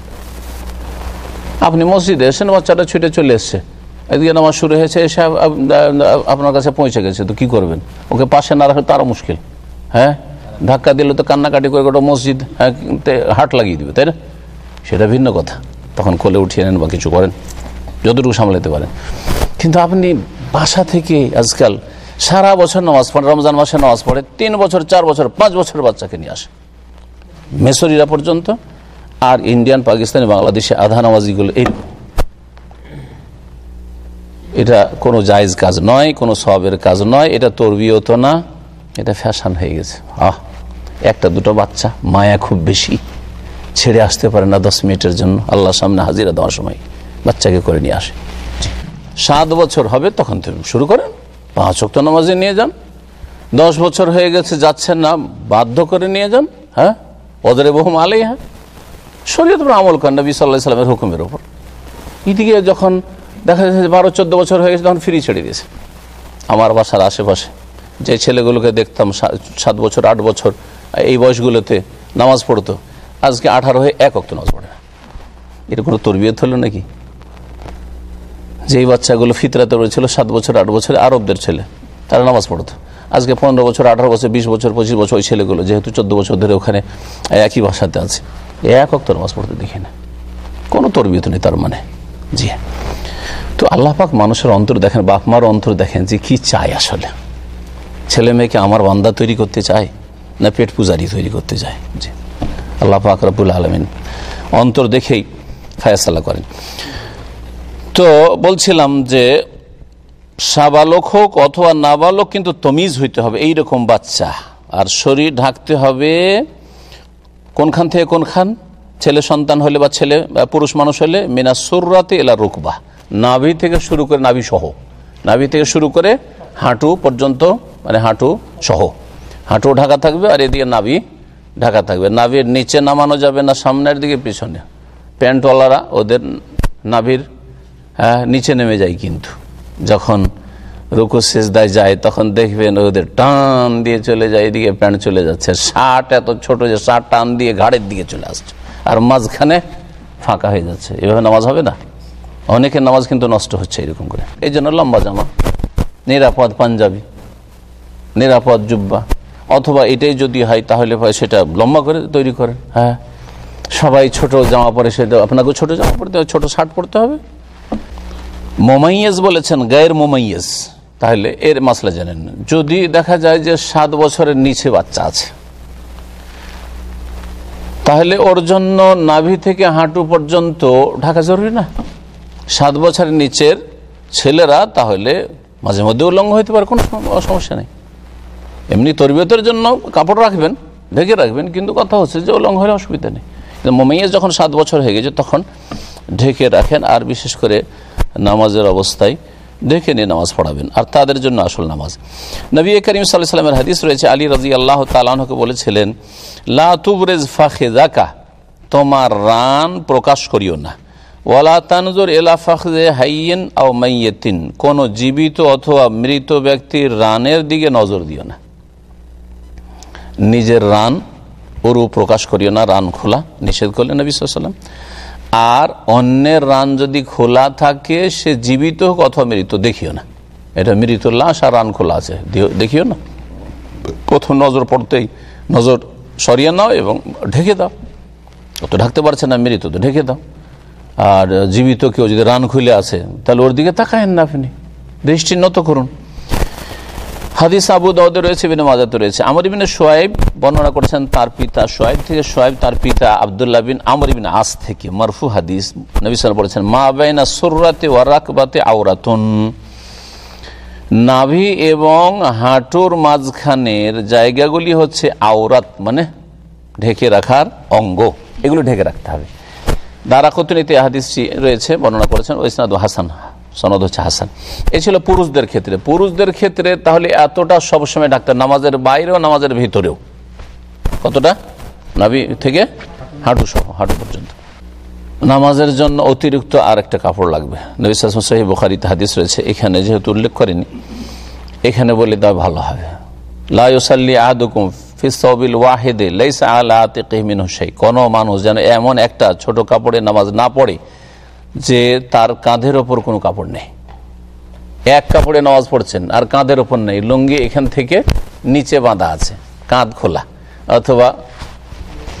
আপনি মসজিদে এসেন বাচ্চাটা ছুটে চলে এসছে। এদিকে নামাজ শুরু হয়েছে, এসে আপ- আপ- আপনার কাছে পৌঁছে গেছে, তো কি করবেন? ওকে পাশে না রাখলে তারও মুশকিল। হ্যাঁ? ধাক্কা দিলে তো কান্নাকাটি করে গোটা মসজিদ হ্যাঁ, হাট লাগিয়ে দিবে তাই না? সেটা ভিন্ন কথা। তখন কোলে উঠিয়ে নেন বা কিছু করেন যতটুকু সামলাতে পারেন। কিন্তু আপনি বাসা থেকে আজকাল সারা বছর নামাজ পড়ে রমজান মাসে নামাজ পড়ে তিন বছর চার বছর পাঁচ বছর বাচ্চাকে নিয়ে আসে মেসরিরা পর্যন্ত আর ইন্ডিয়ান পাকিস্তানি বাংলাদেশে আধা নামাজিগুলো এই এটা কোনো জায়েজ কাজ নয় কোনো সবের কাজ নয় এটা তরবিয়ত না। এটা ফ্যাশন হয়ে গেছে। আহ, একটা দুটো বাচ্চা, মায়া খুব বেশি। ছেড়ে আসতে পারে না দশ মিনিটের জন্য। আল্লাহর সামনে হাজিরা দেওয়ার সময় বাচ্চাকে করে নিয়ে আসে। সাত বছর হবে, তখন থেকে শুরু করেন। পাঁচ অক্ট নামাজে নিয়ে যান। দশ বছর হয়ে গেছে, যাচ্ছেন না, বাধ্য করে নিয়ে যান। হ্যাঁ? ওদের বহু মালেই হ্যাঁ? শরীয়ত আমল করেন নবী সাল্লাহ সাল্লামের হুকুমের ওপর এদিকে যখন দেখা যাচ্ছে বারো, চোদ্দ বছর হয়ে গেছে, তখন ফ্রি ছেড়ে দিয়েছে। আমার বাসার আশেপাশে। যে ছেলেগুলোকে দেখতাম সাত বছর, আট বছর, এই বয়সগুলোতে নামাজ পড়তো। আজকে আঠারো হয়ে এক অক্ত নামাজ পড়ে না। এটা কোনো তরবিয়ত হলো নাকি? যেই বাচ্চাগুলো ফিতরাতে রয়েছিল, সাত বছর, আট বছর, আরবদের ছেলে, তারা নামাজ পড়তো। আজকে পনেরো বছর, আঠারো বছর, বিশ বছর, পঁচিশ বছর ওই ছেলেগুলো, যেহেতু চোদ্দ বছর ধরে ওখানে একই ভাষাতে আছে এক অক্ত নামাজ পড়তে দেখি না। কোনো তরবিয়ত নেই তার মানে। জি তো আল্লাহ পাক মানুষের অন্তর দেখেন, বাপ মার অন্তর দেখেন যে কি চায় আসলে। ছেলে মেয়েকে আমার বান্দা তৈরি করতে চায় না পেট পূজারি তৈরি করতে চায়? জি। আল্লাহ পাক আলমিন অন্তর দেখেই ফায়সালা করেন। তো বলছিলাম যে, সাবালক হোক অথবা নাবালক কিন্তু তমিজ হইতে হবে এই রকম বাচ্চা। আর শরীর ঢাকতে হবে কোনখান থেকে কোনখান? ছেলে সন্তান হলে বা ছেলে পুরুষ মানুষ হলে মিনা সুররাতে এলা রুকবা। নাভি থেকে শুরু করে নাভি সহ নাভি থেকে শুরু করে হাঁটু পর্যন্ত মানে হাঁটু সহ। হাঁটু ঢাকা থাকবে আর এদিকে নাভি ঢাকা থাকবে। নাভির নিচে নামানো যাবে না সামনের দিকে পিছনে। প্যান্টওয়ালারা ওদের নাভির হ্যাঁ, নিচে নেমে যায় কিন্তু। যখন রুকু শেষদায় যায় তখন দেখবেন ওদের টান দিয়ে চলে যায় এদিকে প্যান্ট চলে যাচ্ছে। শার্ট এত ছোট যে শার্ট টান দিয়ে ঘাড়ের দিকে চলে আসছে। আর মাঝখানে ফাঁকা হয়ে যাচ্ছে। এভাবে নামাজ হবে না? অনেকের নামাজ কিন্তু নষ্ট হচ্ছে এরকম করে। এই জন্য লম্বা জামা। নিরাপদ পাঞ্জাবি, নিরাপদ জুব্বা। অথবা এটাই যদি হয়, তাহলে সেটা লম্বা করে তৈরি করেন। হ্যাঁ। সবাই ছোট জামা পরে সেটা আপনাকেও ছোট জামা পরতে হবে, ছোট শার্ট পরতে হবে। মোমাইয়েজ বলেছেন, গায়ের মোমাইয়েজ তাহলে এর মাসলা জানেন। যদি দেখা যায় যে সাত বছরের নিচে বাচ্চা আছে, তাহলে ওর জন্য নাভি থেকে হাঁটু পর্যন্ত ঢাকা জরুরি না। সাত বছরের নিচের ছেলেরা তাহলে মাঝে মধ্যে উল্লঙ্ঘ হইতে পারে, কোনো সম- সমস্যা নেই। এমনি তরবিয়তের জন্য কাপড় রাখবেন, ঢেকে রাখবেন, কিন্তু কথা হচ্ছে যে উল্লঙ্ঘ হলে অসুবিধা নেই। কিন্তু মোমাইয়া যখন সাত বছর হয়ে গেছে, তখন ঢেকে রাখেন, আর বিশেষ করে নামাজের অবস্থায় ঢেকে নিয়ে নামাজ পড়াবেন, আর তাদের জন্য আসল নামাজ। নবী করিম সাল্লাহ সাল্লামের হাদিস রয়েছে, আলী রাজি আল্লাহ তালাহকে বলেছিলেন, লা তুবরেজ ফাখে জাকা তোমার রান প্রকাশ করিও না। ওয়ালা তানজুর এলা ফাখজে হাইয়েন আও মাইয়েতিন। কোনো জীবিত অথবা মৃত ব্যক্তির রানের দিকে নজর দিও না। নিজের রান উরু প্রকাশ করিও না, রান খোলা, নিষেধ করলেন নবী সাল্লাম আর অন্যের রান যদি খোলা থাকে, সে জীবিত হোক অথবা মৃত, দেখিও না। এটা মৃত লাশ আর রান খোলা আছে দেখিও না। প্রথম নজর পড়তেই নজর সরিয়ে নাও এবং ঢেকে দাও। তো ঢাকতে পারছে না, মৃত তো ঢেকে দাও। আর জীবিত কেউ যদি রান খুলে আছে তাহলে ওর দিকে তাকায়েন না আপনি। দৃষ্টি নত করুন। হাদিস আবু দাউদে রয়েছে বিন মাজাতে রয়েছে। আমর বিন সোয়াইব বর্ণনা করেছেন তার পিতা সোয়াইব থেকে, সোয়াইব তার পিতা আবদুল্লাহ বিন আমর বিন আস থেকে। মারফু হাদিস নবী সাল বলেছেন, মা বাইনা সুরাতে ওয়ারাকবাতে আওরাতুন। নাভি এবং হাঁটুর মাঝখানের জায়গাগুলি হচ্ছে আওরাত মানে ঢেকে রাখার অঙ্গ। এগুলো ঢেকে রাখতে হবে। দারা কতুনিতে হাদিসটি রয়েছে, বর্ণনা করেছেন ওইসনাদ হাসান, সনদ হচ্ছে হাসান। এ ছিল পুরুষদের ক্ষেত্রে। পুরুষদের ক্ষেত্রে তাহলে এতটা সবসময় ডাক্তার, নামাজের বাইরেও, নামাজের ভিতরেও? কতটা? নাভি থেকে হাঁটু সহ হাঁটু পর্যন্ত। নামাজের জন্য অতিরিক্ত আর একটা কাপড় লাগবে। নবী সাহি বুখারিতে হাদিস রয়েছে, এখানে যেহেতু উল্লেখ করেনি এখানে বলে দেওয়া ভালো হবে। লাইসাল্লি আহাদুকুম ফিসবিল ওয়াহেদে লাইসা আলা আতিকিমিন হুসাই কোনো মানুষ যেন এমন একটা ছোট কাপড়ে নামাজ না পড়ে যে তার কাঁধের ওপর কোনো কাপড় নেই। এক কাপড়ে নামাজ পড়ছেন, আর কাঁধের ওপর নেই। লুঙ্গি এখান থেকে নিচে বাঁধা আছে, কাঁধ খোলা। অথবা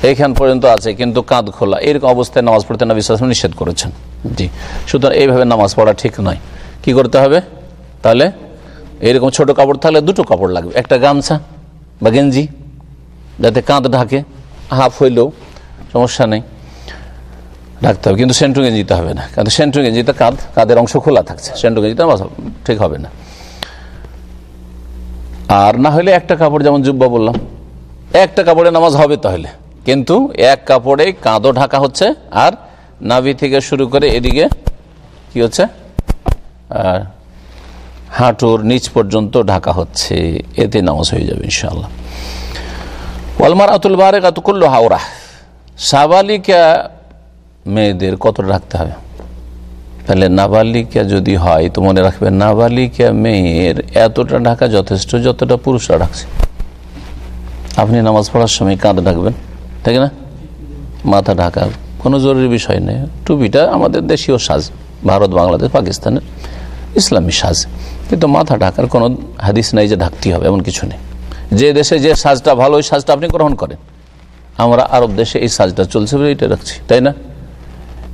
এইখান পর্যন্ত আছে, কিন্তু কাঁধ খোলা। এরকম অবস্থায় নামাজ পড়তে না বিশ্বাস নিষেধ করেছেন। জি। সুতরাং এইভাবে নামাজ পড়া ঠিক নয়। কি করতে হবে? তাহলে এরকম ছোট কাপড় থাকলে দুটো কাপড় লাগবে। একটা গামছা বা গেঞ্জি। যাতে কাঁধ ঢাকে হাফ হইলেও সমস্যা নেই। ঢাকতে হবে। কিন্তু সেন্টু গেঞ্জিতে হবে না। কারণ সেন্টু গেঞ্জিতে কাঁধ, কাঁধের অংশ খোলা থাকছে। সেন্টু গেঞ্জিতে ঠিক হবে না। আর না হলে একটা কাপড়, যেমন জুব্বা বললাম, একটা কাপড়ে নামাজ হবে তাহলে। কিন্তু এক কাপড়ে কাঁধও ঢাকা হচ্ছে। আর নাভি থেকে শুরু করে এদিকে কি হচ্ছে? হাঁটুর নিচ পর্যন্ত ঢাকা হচ্ছে। এতে নামাজ হয়ে যাবে ইনশাল্লাহ ওয়ালমার আতুল বারে কাতুকুল্ল হাওড়া সাবালিকা মেয়েদের কত রাখতে হবে? তাহলে নাবালিকা যদি হয়, তো মনে রাখবেন নাবালিকা মেয়ের এতটা ঢাকা যথেষ্ট যতটা পুরুষরা ঢাকছে। আপনি নামাজ পড়ার সময় কাঁধ ঢাকবেন, তাই না? মাথা ঢাকা, কোনো জরুরি বিষয় নেই। টুপিটা আমাদের দেশীয় সাজ, ভারত, বাংলাদেশ, পাকিস্তানের ইসলামী সাজ। কিন্তু মাথা ঢাকার কোনো হাদিস নাই যে ঢাকতে হবে, এমন কিছু নেই। যে দেশে যে সাজটা ভালো, ওই সাজটা আপনি গ্রহণ করেন। আমরা আরব দেশে এই সাজটা চলছে বলে এটা রাখছি, তাই না?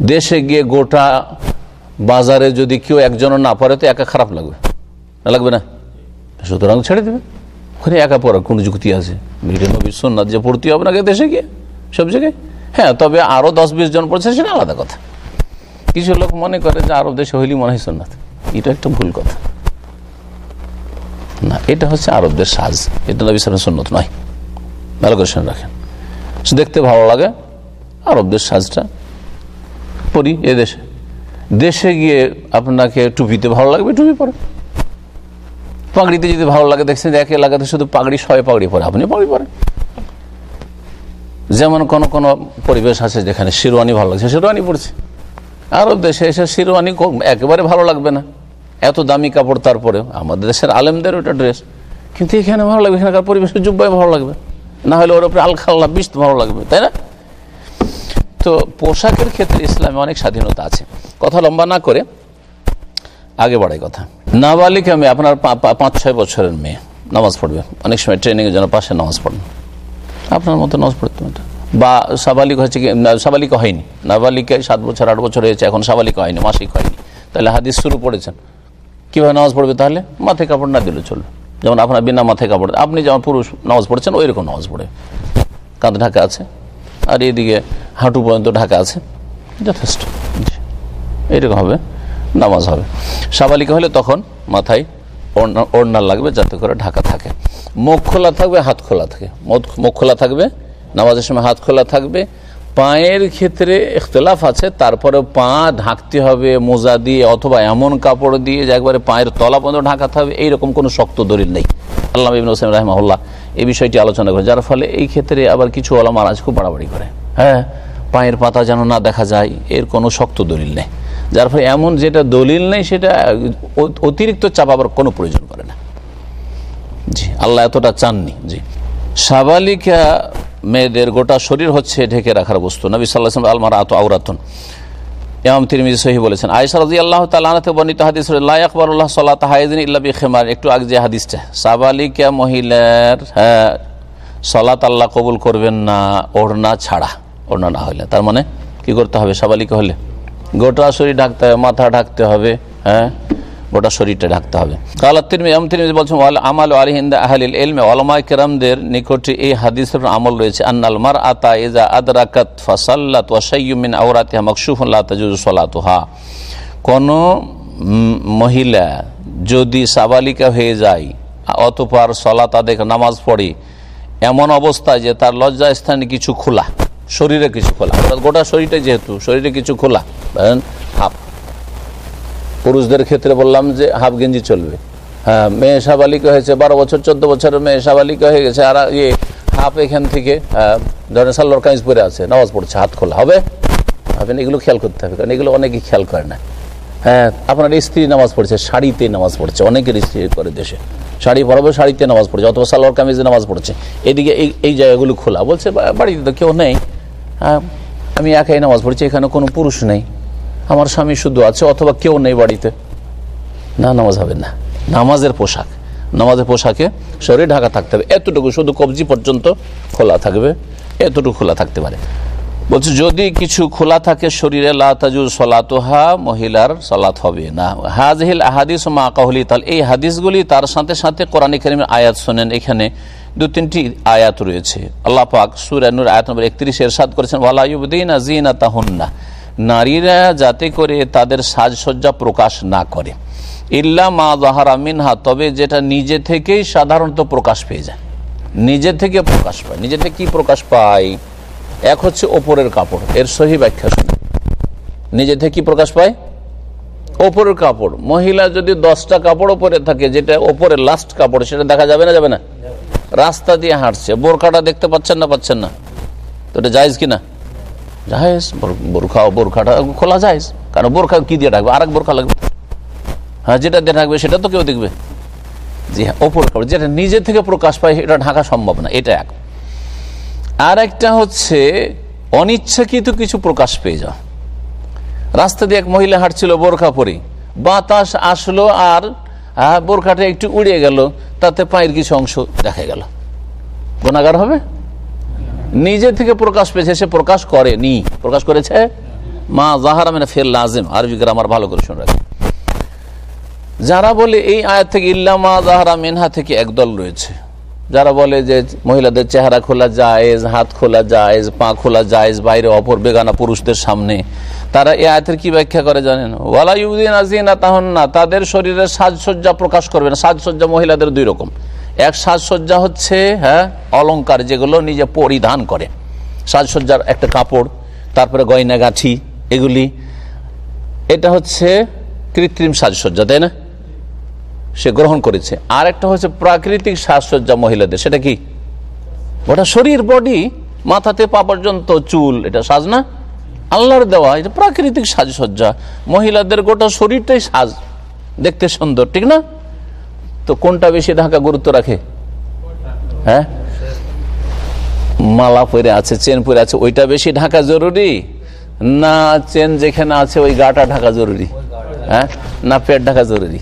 দেশে গিয়ে গোটা বাজারে যদি কেউ একজনও না পড়ে, তো একা খারাপ লাগবে। না লাগবে না? সুতরাং ছেড়ে দেবে। ওখানে একা পড়ার কোন যুক্তি আছে? নবীর সোননাথ যে পড়তে হবে নাকি দেশে গিয়ে? সব জায়গায়? হ্যাঁ তবে আরও দশ বিশ জন পড়ছে সেটা আলাদা কথা। কিছু লোক মনে করে যে আরব দেশে হইলি মনে হয় সোননাথ এটা একটা ভুল কথা। না, এটা হচ্ছে আরবদের সাজ। এটা নবী সালাম সন্ন্যত নয়। ভালো করে শুনে রাখেন। দেখতে ভালো লাগে, আরবদের সাজটা পরি এ দেশে। গিয়ে আপনাকে টুপিতে ভালো লাগবে, টুপি পরে। পাগড়িতে যদি ভালো লাগে, দেখছেন এক এলাকাতে শুধু পাগড়ি সবাই পাগড়ি পরে, আপনি পাগড়ি পরে যেমন কোন কোন পরিবেশ আছে যেখানে শিরোয়ানি ভালো লাগছে, শিরওয়ানি পড়ছে আরব দেশে এসে শিরোয়ানি একেবারে ভালো লাগবে না। এত দামি কাপড় তারপরে আমাদের দেশের আলেমদের ওটা ড্রেস কিন্তু এখানে ভালো লাগবে, এখানকার পরিবেশের জুব্বাই ভালো লাগবে। না হলে ওর উপরে আলখাল্লা বিষ ভালো লাগবে, তাই না? তো পোশাকের ক্ষেত্রে ইসলামে অনেক স্বাধীনতা আছে। কথা লম্বা না করে আগে বাড়াই কথা। নাবালিকা মেয়ে আপনার পাঁচ, ছয় বছরের মেয়ে। নামাজ পড়বে। অনেক সময় ট্রেনিং এর জন্য পাশে নামাজ পড়বে আপনার মতো নামাজ পড়তে হবে বা সাবালিক হচ্ছে কি সাবালিকা হয়নি। নাবালিকায় সাত বছর, আট বছর হয়েছে, এখন সাবালিকা হয়নি, মাসিক হয়নি। তাহলে হাদিস শুরু পড়েছেন কীভাবে নামাজ পড়বে তাহলে? মাথায় কাপড় না দিলে চলবে। যেমন আপনার বিনা মাথায় কাপড় আপনি যেমন পুরুষ নামাজ পড়ছেন ওই রকম নামাজ পড়ে। কাঁধ ঢাকা আছে। আর এদিকে হাঁটু পর্যন্ত ঢাকা আছে। যথেষ্ট। এইরকম হবে। নামাজ হবে। সাবালিকা হলে তখন মাথায় ওড়না- লাগবে যাতে করে ঢাকা থাকে। মুখ খোলা থাকবে, হাত খোলা থাকে। মুখ খোলা থাকবে। নামাজের সময় হাত খোলা থাকবে। পায়ের ক্ষেত্রে ইখতলাফ আছে, তারপরে পা ঢাকতে হবে, মোজা দিয়ে অথবা এমন কাপড় দিয়ে যে একবারে পায়ের তলা পর্যন্ত ঢাকাতে হবে, এইরকম কোনো শক্ত দলিল নেই। আল্লাহ ইবিন হোসেন রাহমাহুল্লাহ এই বিষয়টি আলোচনা করে যার ফলে এই ক্ষেত্রে আবার কিছু ওলামার আজ খুব বাড়াবাড়ি করে। হ্যাঁ পায়ের পাতা যেন না দেখা যায়, এর কোনো শক্ত দলিল নেই। যার ফলে এমন যেটা দলিল নেই, সেটা অতিরিক্ত চাপাবার কোনো প্রয়োজন করে না। জি, আল্লাহ এতটা চাননি, জি। সাবালিকা মেয়েদের গোটা শরীর হচ্ছে ঢেকে রাখার বস্তু। নবী সাল্লাহ আলমার আত আউরাতন ইমাম তিরমিজি সহি বলেছেন, আয়েশা রাজি আল্লাহ তালানাতে বর্ণিত হাদিস লা আকবরুল্লাহ সাল্লাহ তাহাইদিন ইল্লা খেমার। একটু আগে যে হাদিসটা, সাবালিকা মহিলার হ্যাঁ সলাত আল্লাহ কবুল করবেন না, ওড়না ছাড়া, ওড়না না হলে তার মানে কি করতে হবে? সাবালিকা হলে। গোটা শরীর ঢাকতে হবে, মাথা ঢাকতে হবে হ্যাঁ। গোটা শরীরটা ঢাকতে হবে। কালাত তিরমি এম তিরমিজি বলছেন আমাল আলিহিন্দা আহলিল এলমে ওলামা কেরামদের নিকটে এই হাদিসের আমল রয়েছে, আন্নাল মার আতা ইজা আদরাকাত ফাসাল্লাত আওরাতিহা মাকসুফুল্লাহ কোন মহিলা যদি সাবালিকা হয়ে যায়, অতপর সলাত আদেক নামাজ পড়ে, এমন অবস্থায় যে তার লজ্জা স্থানে কিছু খোলা, শরীরে কিছু খোলা গোটা শরীরটা যেহেতু, শরীরে কিছু খোলা হাফ। পুরুষদের ক্ষেত্রে বললাম যে হাফ গেঞ্জি চলবে। হ্যাঁ মেয়ে সাবালিকা হয়েছে, বারো বছর, চোদ্দ বছরের মেয়ে সাবালিকা হয়ে গেছে, আর ইয়ে হাফ এখান থেকে ধরেন সাল্লার কামিজ পরে আছে, নামাজ পড়ছে, হাত খোলা, হবে? আপনি এগুলো খেয়াল করতে হবে, কারণ এগুলো অনেকেই খেয়াল করে না। হ্যাঁ আপনার স্ত্রী নামাজ পড়ছে, শাড়িতে নামাজ পড়ছে, অনেকের স্ত্রী করে দেশে। শাড়ি পরাবে, শাড়িতে নামাজ পড়ছে, অথবা সালোয়ার কামিজে নামাজ পড়ছে। এদিকে এই এই জায়গাগুলো খোলা, বলছে বাড়িতে তো কেউ নেই। আমি একাই নামাজ পড়ছি, এখানে কোনো পুরুষ নেই। আমার স্বামী শুধু আছে, অথবা কেউ নেই বাড়িতে। না, নামাজ হবে না। নামাজের পোশাক। নামাজের পোশাকে শরীর ঢাকা থাকতে হবে। এতটুকু শুধু কবজি পর্যন্ত খোলা থাকবে। এতটুকু খোলা থাকতে পারে। বলছে, যদি কিছু খোলা থাকে শরীরে সলাতোহা, মহিলার সলাত হবে না। হাজহিল আহাদিস মা কাহলি তাল। এই হাদিসগুলি তার সাথে সাথে কোরআন করিমের আয়াত শোনেন। এখানে দু, তিনটি আয়াত রয়েছে। আল্লাহ পাক সুরানুর আয়াত নম্বর একত্রিশ এরশাদ করেছেন ওয়ালাইউদ্দিন আজিনা তাহন্না নারীরা যাতে করে তাদের সাজসজ্জা প্রকাশ না করে। ইল্লা মা জাহারা মিনহা, তবে যেটা নিজে থেকেই সাধারণত প্রকাশ পেয়ে যায়। নিজে থেকে প্রকাশ পায়। নিজে থেকে কি প্রকাশ পায়? এক হচ্ছে ওপরের কাপড়। এর সহি ব্যাখ্যা শুনে নিজে থেকে কি প্রকাশ পায়? ওপরের কাপড়। মহিলা যদি দশটা কাপড় ওপরে থাকে, যেটা ওপরের লাস্ট কাপড়, সেটা দেখা যাবে না যাবে না? রাস্তা দিয়ে হাঁটছে। বোরখাটা দেখতে পাচ্ছেন না পাচ্ছেন না? তো এটা জায়জ কিনা? জাহেজ বোরখা বোরখাটা খোলা যায়জ কারণ বোরখা কি দিয়ে রাখবে আর এক বোরখা লাগবে। হ্যাঁ যেটা দিয়ে রাখবে সেটা তো কেউ দেখবে। জি হ্যাঁ ওপর কাপড় যেটা নিজে থেকে প্রকাশ পায়, এটা ঢাকা সম্ভব না, এটা এক। আর একটা হচ্ছে, অনিচ্ছাকৃত কিছু প্রকাশ পেয়ে যাওয়া রাস্তা দিয়ে এক মহিলা হাঁটছিল বোরখা পরে বাতাস আসলো আর বোরখাটা একটু উড়িয়ে গেল, তাতে পায়ের কিছু অংশ দেখা গেল। গুণাগার হবে? নিজে থেকে প্রকাশ পেয়েছে, সে প্রকাশ করেনি। প্রকাশ করেছে? মা জাহারা মানে ফের লাজেম। আরবি গ্রামার ভালো করে শুনে রাখে। যারা বলে এই আয়াত থেকে ইল্লামা জাহারা মেনহা থেকে একদল রয়েছে। যারা বলে যে মহিলাদের চেহারা খোলা জায়েজ, হাত খোলা জায়েজ, পা খোলা জায়েজ, বাইরে অপর বেগানা পুরুষদের সামনে, তারা এই আয়াতের কি ব্যাখ্যা করে জানেন? ওয়ালা ইউদিন আজিনা তাহন না তাদের শরীরে সাজসজ্জা প্রকাশ করবে না। সাজসজ্জা মহিলাদের দুই রকম। এক সাজসজ্জা হচ্ছে হ্যাঁ অলংকার যেগুলো নিজে পরিধান করে। সাজসজ্জার একটা কাপড়, তারপরে গয়না গাঠি এগুলি। এটা হচ্ছে কৃত্রিম সাজসজ্জা, তাই না? সে গ্রহণ করেছে। আর একটা হচ্ছে প্রাকৃতিক সাজসজ্জা মহিলাদের, সেটা কি? ওটা শরীর বডি মাথাতে পা পর্যন্ত চুল, এটা সাজ না? আল্লাহর দেওয়া, এটা প্রাকৃতিক সাজসজ্জা। মহিলাদের গোটা শরীরটাই সাজ, দেখতে সুন্দর, ঠিক না? তো কোনটা বেশি ঢাকা গুরুত্ব রাখে? হ্যাঁ? মালা পরে আছে চেন পরে আছে ওইটা বেশি ঢাকা জরুরি? না চেন যেখানে আছে ওই গাটা ঢাকা জরুরি। হ্যাঁ? না পেট ঢাকা জরুরি।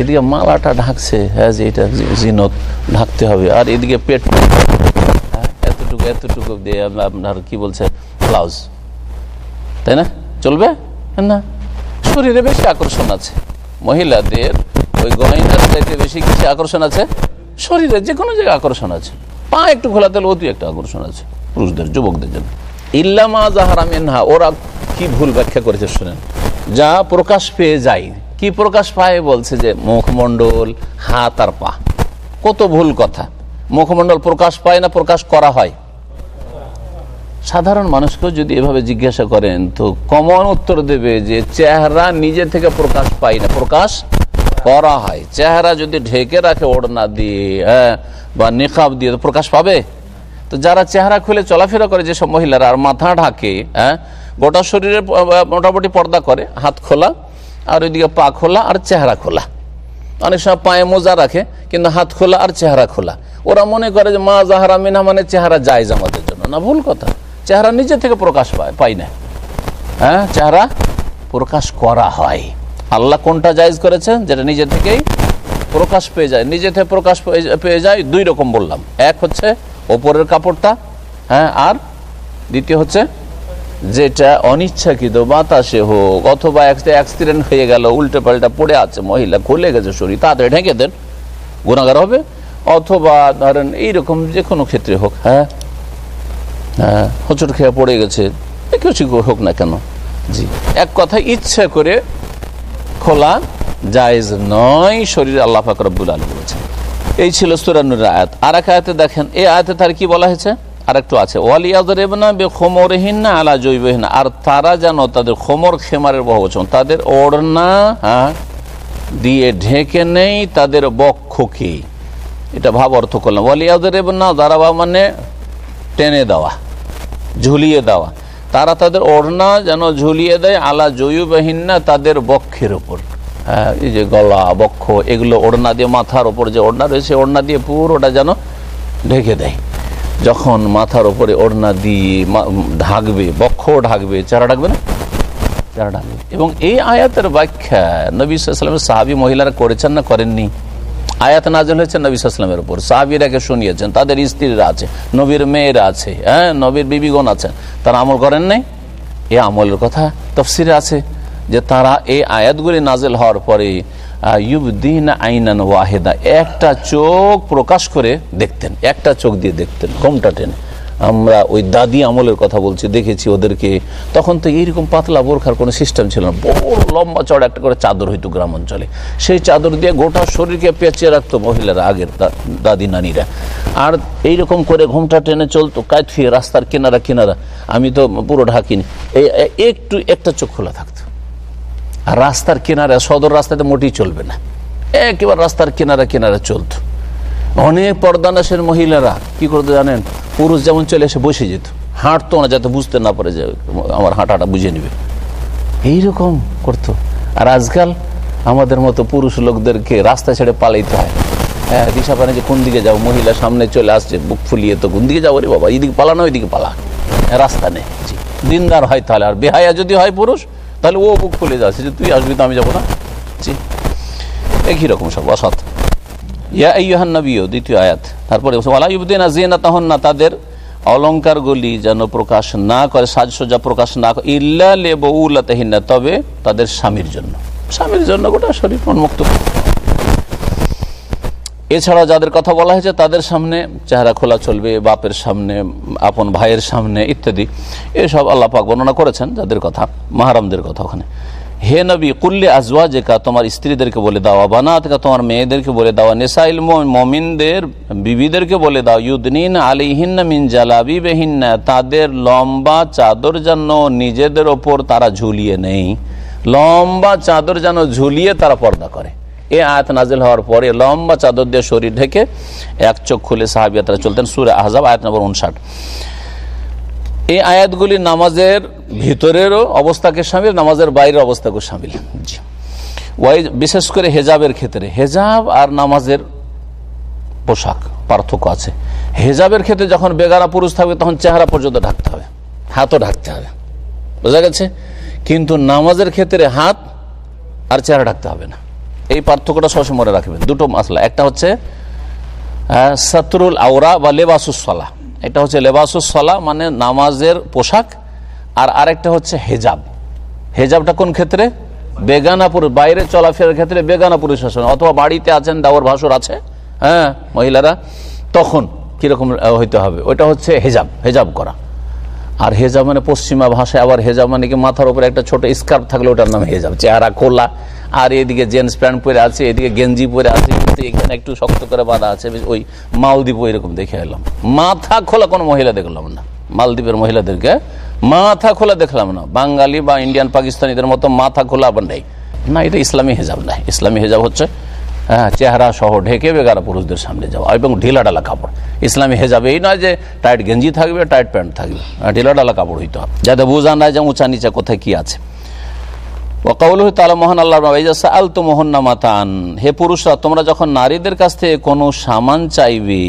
এদিকে মালাটা ঢাকছে হ্যাঁ যে এটা জিনত ঢাকতে হবে। আর এদিকে পেট হ্যাঁ, এতটুকু এতটুকু দিয়ে আপনার কি বলছে ব্লাউজ। তাই না? চলবে? না। শরীরে বেশি আকর্ষণ আছে। মহিলাদের ওই গয়নার চাইতে বেশি কিছু আকর্ষণ আছে? শরীরে যে কোনো জায়গায় আকর্ষণ আছে। পা একটু খোলা তেল অতি একটা আকর্ষণ আছে পুরুষদের, যুবকদের জন্য। ইল্লামা জাহারা মিনহা, ওরা কি ভুল ব্যাখ্যা করেছে শুনেন। যা প্রকাশ পেয়ে যায়, কি প্রকাশ পায় বলছে যে মুখমণ্ডল, হাত আর পা। কত ভুল কথা। মুখমণ্ডল প্রকাশ পায় না, প্রকাশ করা হয়। সাধারণ মানুষকেও যদি এভাবে জিজ্ঞাসা করেন, তো কমন উত্তর দেবে যে চেহারা নিজে থেকে প্রকাশ পায় না, প্রকাশ করা হয়। চেহারা যদি ঢেকে রাখে ওড়না দিয়ে হ্যাঁ বা নিকাব দিয়ে প্রকাশ পাবে? তো যারা চেহারা খুলে চলাফেরা করে, যেসব মহিলারা, আর মাথা ঢাকে হ্যাঁ গোটা শরীরে মোটামুটি পর্দা করে, হাত খোলা, আর ওইদিকে পা খোলা, আর চেহারা খোলা। অনেক সময় পায়ে মোজা রাখে, কিন্তু হাত খোলা আর চেহারা খোলা। ওরা মনে করে যে, মা জাহারা মিনা মানে চেহারা জায়জ আমাদের জন্য। না, ভুল কথা। চেহারা নিজে থেকে প্রকাশ পায় পাই না। হ্যাঁ চেহারা প্রকাশ করা হয়। আল্লাহ কোনটা জায়জ করেছেন যেটা নিজে থেকেই প্রকাশ পেয়ে যায়। নিজে থেকে প্রকাশ পেয়ে- যায় দুই রকম বললাম। এক হচ্ছে ওপরের কাপড়টা হ্যাঁ আর দ্বিতীয় হচ্ছে যেটা অনিচ্ছাকৃত বাতাসে হোক, অথবা একটা অ্যাক্সিডেন্ট হয়ে গেল উল্টে পাল্টা পড়ে আছে, মহিলা খুলে গেছে শরীর, তাড়াতাড়ি ঢেকে দেন, গুণাগার হবে। অথবা ধরেন এইরকম যে কোনো ক্ষেত্রে হোক হ্যাঁ হ্যাঁ হোঁচট খেয়ে পড়ে গেছে কিছু হোক না কেন? জি। এক কথা ইচ্ছা করে খোলা, জায়েজ নয়, শরীর আল্লাহ ফাকর রব্বুল আলম বলেছেন। এই ছিল সুরানুর আয়াত। আর এক আয়াতে দেখেন, এই আয়াতে তার কি বলা হয়েছে? আর একটু আছে বে না আলা জৈবহীন আর তারা যেন তাদের খোমর খেমারের বহুবচন, তাদের ওড়না হ্যাঁ দিয়ে ঢেকে নেই তাদের বক্ষকে। এটা ভাব অর্থ করলাম। ওয়ালিয়াদরেবনা দাঁড়াবা মানে টেনে দেওয়া, ঝুলিয়ে দেওয়া। তারা তাদের ওড়না যেন ঝুলিয়ে দেয় আলা জয়ুবাহিনা তাদের বক্ষের ওপর হ্যাঁ, এই যে গলা বক্ষ এগুলো ওড়না দিয়ে মাথার ওপর যে ওড়না রয়েছে ওড়না দিয়ে পুরোটা যেন ঢেকে দেয়। যখন মাথার ওপরে ওড়না দিয়ে ঢাকবে বক্ষ ঢাকবে চেহারা ঢাকবে না? চেহারা ঢাকবে। এবং এই আয়াতের ব্যাখ্যা নবী সাল্লামের সাহাবি মহিলারা করেছেন না করেননি? আয়াত নাজল হয়েছে নবী সাল্লামের উপর। সাহাবিরাকে শুনিয়েছেন, তাদের স্ত্রীরা আছে, নবীর মেয়েরা আছে হ্যাঁ নবীর বিবিগণ আছেন। তারা আমল করেন নাই? এ আমলের কথা তফসিরে আছে যে তারা এই আয়াতগুলি নাজেল হওয়ার পরে আইনান ওয়াহেদা, একটা চোখ প্রকাশ করে দেখতেন, একটা চোখ দিয়ে দেখতেন কমটা টেনে। আমরা ওই দাদি আমলের কথা বলছি, দেখেছি ওদেরকে। তখন তো এইরকম পাতলা বোরখার কোনো সিস্টেম ছিল না। বড় লম্বা চড়া একটা করে চাদর হইতো গ্রাম অঞ্চলে সেই চাদর দিয়ে গোটা শরীরকে পেঁচিয়ে রাখতো মহিলারা, আগের দাদি নানিরা। আর এইরকম করে ঘুমটা টেনে চলতো কায়ফিয়ে রাস্তার কিনারা কিনারা। আমি তো পুরো ঢাকিনি। এই একটু, একটা চোখ খোলা থাকতো। আর রাস্তার কিনারা, সদর রাস্তাতে মোটেই চলবে না। একেবারে রাস্তার কিনারা কিনারা চলতো। অনেক পর্দানাসের মহিলারা কি করতে জানেন? পুরুষ যেমন চলে এসে বসে যেত। হাঁটতো না যাতে বুঝতে না পারে যে আমার হাঁটাটা বুঝে নিবে। এইরকম করতো। আর আজকাল আমাদের মতো পুরুষ লোকদেরকে রাস্তা ছেড়ে পালাইতে হয়। হ্যাঁ দিশা পানে যে কোন দিকে যাও মহিলা সামনে চলে আসছে বুক ফুলিয়ে তো কোন দিকে যাব রে বাবা? এইদিকে পালানো ওইদিকে পালা। হ্যাঁ, রাস্তা নেই। দিনদার হয় তাহলে। আর বেহায়া যদি হয় পুরুষ তাহলে ও বুক ফুলে যাচ্ছে যে তুই আসবি তো আমি যাব না। জি। একই রকম সব অসৎ। ইয়া আইয়ুহান নবীও দ্বিতীয় আয়াত। তারপরে ওয়ালাইবুদ্দিন আজিনা তহন না তাদের অলঙ্কারগুলি যেন প্রকাশ না করে, সাজসজ্জা প্রকাশ না করে, ইল্লা লেবউলাতহিনা তবে তাদের স্বামীর জন্য। স্বামীর জন্য গোটা শরীর উন্মুক্ত এছাড়া যাদের কথা বলা হয়েছে, তাদের সামনে চেহারা খোলা চলবে, বাপের সামনে, আপন ভাইয়ের সামনে ইত্যাদি। এসব আল্লাহ পাক বর্ণনা করেছেন যাদের কথা, মাহারামদের কথা ওখানে। হে নবী, কুল্লে আজওয়া জেকা তোমার স্ত্রীদেরকে বলে দাও বানাতকা তোমার মেয়েদেরকে বলে দাও, নেসাইল মমিনদের, বিবিদেরকে বলে দাও ইউদ্দিন আলিহিন্না মিন জালাবি বেহিন্না তাদের লম্বা চাদর যেন নিজেদের ওপর তারা ঝুলিয়ে নেই। লম্বা চাদর যেন ঝুলিয়ে তারা পর্দা করে। এ আয়াত নাজিল হওয়ার পরে লম্বা চাদর দিয়ে শরীর ঢেকে এক চোখ খুলে সাহাবিয়াতরা চলতেন সুরে আহজাব, আয়াত নম্বর উনষাট। এই আয়াতগুলি নামাজের ভিতরেরও অবস্থাকে সামিল, নামাজের বাইরের অবস্থাকে সামিল। ওয়াই, বিশেষ করে হেজাবের ক্ষেত্রে, হেজাব আর নামাজের পোশাক পার্থক্য আছে। হেজাবের ক্ষেত্রে যখন বেগারা পুরুষ থাকবে, তখন চেহারা পর্যন্ত ঢাকতে হবে, হাতও ঢাকতে হবে। বোঝা গেছে? কিন্তু নামাজের ক্ষেত্রে হাত আর চেহারা ঢাকতে হবে না। এই পার্থক্যটা সবসময় মনে রাখবেন। দুটো মাসলা। একটা হচ্ছে আহ, সাতরুল আওরা বা লেবাসুসলা এটা হচ্ছে লেবাসুসলা মানে নামাজের পোশাক আর আরেকটা হচ্ছে হেজাব। হেজাবটা কোন ক্ষেত্রে? বেগানা পুরুষ বাইরে চলাফেরার ক্ষেত্রে বেগানা পুরুষ আসেন অথবা বাড়িতে আছেন দাওয়ার ভাসুর আছে হ্যাঁ মহিলারা তখন কীরকম হইতে হবে? ওইটা হচ্ছে হেজাব হেজাব করা। আর হেজাব মানে পশ্চিমা ভাষায়, আবার হেজাব মানে কি মাথার উপরে একটা ছোট স্কার্ফ থাকলে ওটার নাম হেজাব। চেহারা খোলা, আর এদিকে জেন্টস প্যান্ট পরে আছে, এদিকে গেঞ্জি পরে আছে, কিন্তু এখানে একটু শক্ত করে বাঁধা আছে ওই মালদ্বীপ এরকম দেখে এলাম। মাথা খোলা, কোনো মহিলা দেখলাম না। মালদ্বীপের মহিলাদেরকে মাথা খোলা দেখলাম না। বাঙালি বা ইন্ডিয়ান, পাকিস্তানিদের মতো মাথা খোলা আবার নেই। না, এটা ইসলামী হেজাব না। ইসলামী হেজাব হচ্ছে হ্যাঁ চেহারা সহ ঢেকে বেগারা পুরুষদের সামনে যাওয়া এবং ঢিলা ডালা কাপড়। ইসলামী হেজাবে এই নয় যে টাইট গেঞ্জি থাকবে, টাইট প্যান্ট থাকবে। ঢিলা ডালা কাপড় হইতে হবে। যাতে বোঝা নাই যে উঁচা নিচা কোথায় কি আছে। আল্লাহ হে পুরুষরা, তোমরা যখন নারীদের কাছ থেকে কোনো সামান চাইবে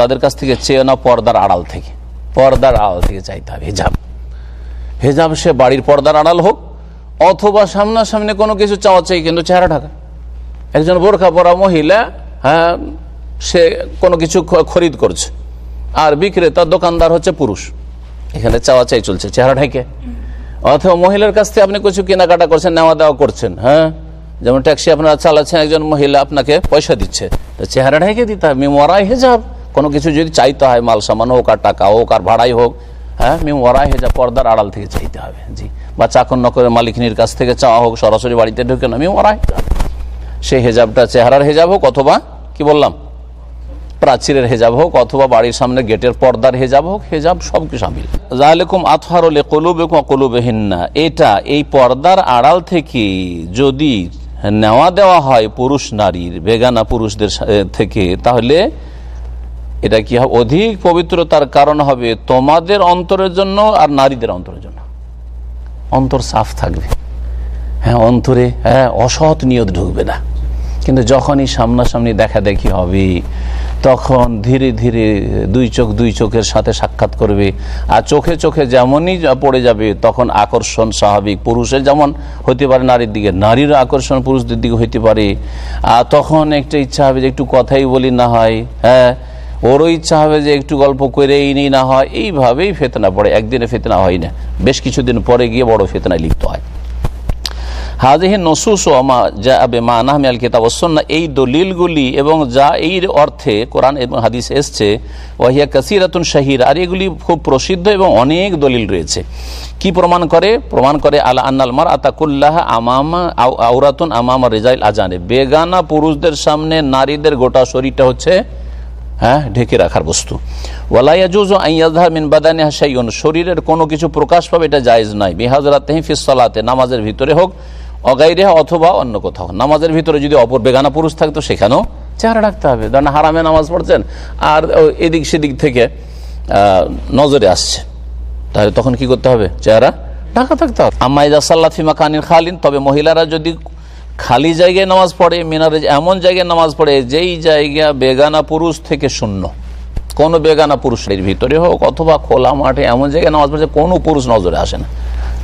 তাদের কাছ থেকে চেয়ে পর্দার আড়াল থেকে। পর্দার আড়াল থেকে হেজাব সে বাড়ির পর্দার আড়াল হোক অথবা সামনাসামনি কোনো কিছু চাওয়া চাই কিন্তু চেহারা ঢাকা। একজন বোরখা পরা মহিলা হ্যাঁ সে কোনো কিছু খরিদ করছে। আর বিক্রেতা, দোকানদার হচ্ছে পুরুষ। এখানে চাওয়া চাই চলছে, চেহারা ঢাকে অথবা মহিলার কাছ থেকে আপনি কিছু কেনাকাটা করছেন, নেওয়া দেওয়া করছেন হ্যাঁ? যেমন ট্যাক্সি আপনারা চালাচ্ছেন, একজন মহিলা আপনাকে পয়সা দিচ্ছে। তো চেহারা ঢেকে দিতে হবে মেমোরাই হেজাব। কোনো কিছু যদি চাইতে হয়, মাল সামান হোক আর টাকা হোক আর ভাড়াই হোক হ্যাঁ মেমোরাই হেজাব পর্দার আড়াল থেকে চাইতে হবে। জি। বা চাকর নকরের মালিকিনীর কাছ থেকে চাওয়া হোক, সরাসরি বাড়িতে ঢুকে না মেমোরাই সেই হেজাবটা চেহারার হেজাব হোক অথবা, কি বললাম? প্রাচীরের হেজাব হোক অথবা বাড়ির সামনে গেটের পর্দার হেজাব হোক, হেজাব সব কিছু সামিল জালেকুম আতহারলে কলুবেকুম কলুবেহিন্না। এটা এই পর্দার আড়াল থেকে যদি নেওয়া দেওয়া হয় পুরুষ নারীর, বেগানা পুরুষদের থেকে, তাহলে এটা কি অধিক পবিত্রতার কারণ হবে তোমাদের অন্তরের জন্য আর নারীদের অন্তরের জন্য। অন্তর সাফ থাকবে। হ্যাঁ অন্তরে হ্যাঁ অসৎ নিয়ত ঢুকবে না। কিন্তু যখনই সামনাসামনি দেখা দেখি হবে, তখন ধীরে ধীরে দুই চোখ দুই চোখের সাথে সাক্ষাৎ করবে। আর চোখে চোখে যেমনই পড়ে যাবে, তখন আকর্ষণ স্বাভাবিক। পুরুষের যেমন হতে পারে নারীর দিকে নারীর আকর্ষণ পুরুষদের দিকে হইতে পারে। আর তখন একটা ইচ্ছা হবে যে একটু কথাই বলি না হয় হ্যাঁ ওরও ইচ্ছা হবে যে একটু গল্প করেই নি, না হয় এইভাবেই ফেতনা পড়ে। একদিনে ফেতনা হয় না। বেশ কিছুদিন পরে গিয়ে বড় ফেতনায় লিপ্ত হয়। হাজিহি নসুস মা যা আবে মা নাহমিয়াল কিতাব সন্না এই দলিলগুলি এবং যা এই অর্থে কোরআন এবং হাদিস এসছে ওয়াহিয়া কাসিরাতুন শাহির। আর এগুলি খুব প্রসিদ্ধ এবং অনেক দলিল রয়েছে। কি প্রমাণ করে? প্রমাণ করে আলা আন্নাল মার আতাকুল্লাহ আমামা আউরাতুন আমামা রেজাইল আজানে। বেগানা পুরুষদের সামনে নারীদের গোটা শরীরটা হচ্ছে হ্যাঁ ঢেকে রাখার বস্তু। মিন শরীরের কোনো কিছু প্রকাশ পাবে, এটা জায়েজ নাই বিহাজরাত ফিস সালাতে, নামাজের ভিতরে হোক, অগাইরে অথবা অন্য কোথাও। নামাজের ভিতরে যদি অপর বেগানা পুরুষ থাকতো সেখানেও চেহারা রাখতে হবে। ধরেন হারামে নামাজ পড়ছেন, আর এদিক সেদিক থেকে নজরে আসছে। তাহলে তখন কি করতে হবে? চেহারা ঢাকা থাকতে হবে। আম্মাইজা সাল্লা ফিমা কানির খালিন, তবে মহিলারা যদি খালি জায়গায় নামাজ পড়ে, মিনারে এমন জায়গায় নামাজ পড়ে, যেই জায়গা বেগানা পুরুষ থেকে শূন্য। কোন বেগানা পুরুষের ভিতরে হোক অথবা খোলা মাঠে এমন জায়গায় নামাজ পড়ছে কোনো পুরুষ নজরে আসে না।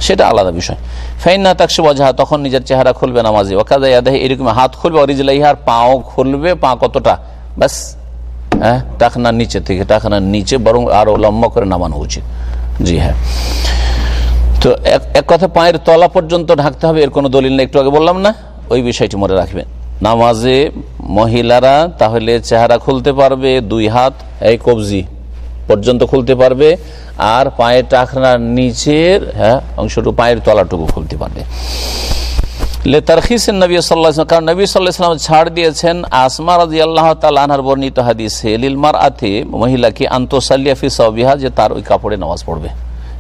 সেটা আলাদা বিষয়। ফাইন না তাকসে বজাহা তখন নিজের চেহারা খুলবে নামাজি। ওকাজা ইয়াদাহ এরকম হাত খুলবে অরিজিলাইহার পাও খুলবে, পা কতটা? ব্যাস। হ্যাঁ টাকনার নিচে থেকে টাকনার নিচে বরং আরও লম্বা করে নামানো উচিত। জি হ্যাঁ। তো এক কথা, পায়ের তলা পর্যন্ত ঢাকতে হবে, এর কোনো দলিল নেই। একটু আগে বললাম না? ওই বিষয়টি মনে রাখবেন। নামাজে মহিলারা তাহলে চেহারা খুলতে পারবে, দুই হাত, এই কবজি পর্যন্ত খুলতে পারবে, আর পায়ের টাকনার নিচের হ্যাঁ অংশটুকু, পায়ের তলাটুকু খুলতে পারবে। লেতারখিস নবী সাল্লাহ কারণ নবী সাল্লাহাম ছাড় দিয়েছেন আসমা রাজি আল্লাহ তালাহার বর্ণিত হাদিসে লিলমার আতে মহিলাকে আন্তঃসাল্লিয়া ফি সাবিহা যে তার ওই কাপড়ে নামাজ পড়বে।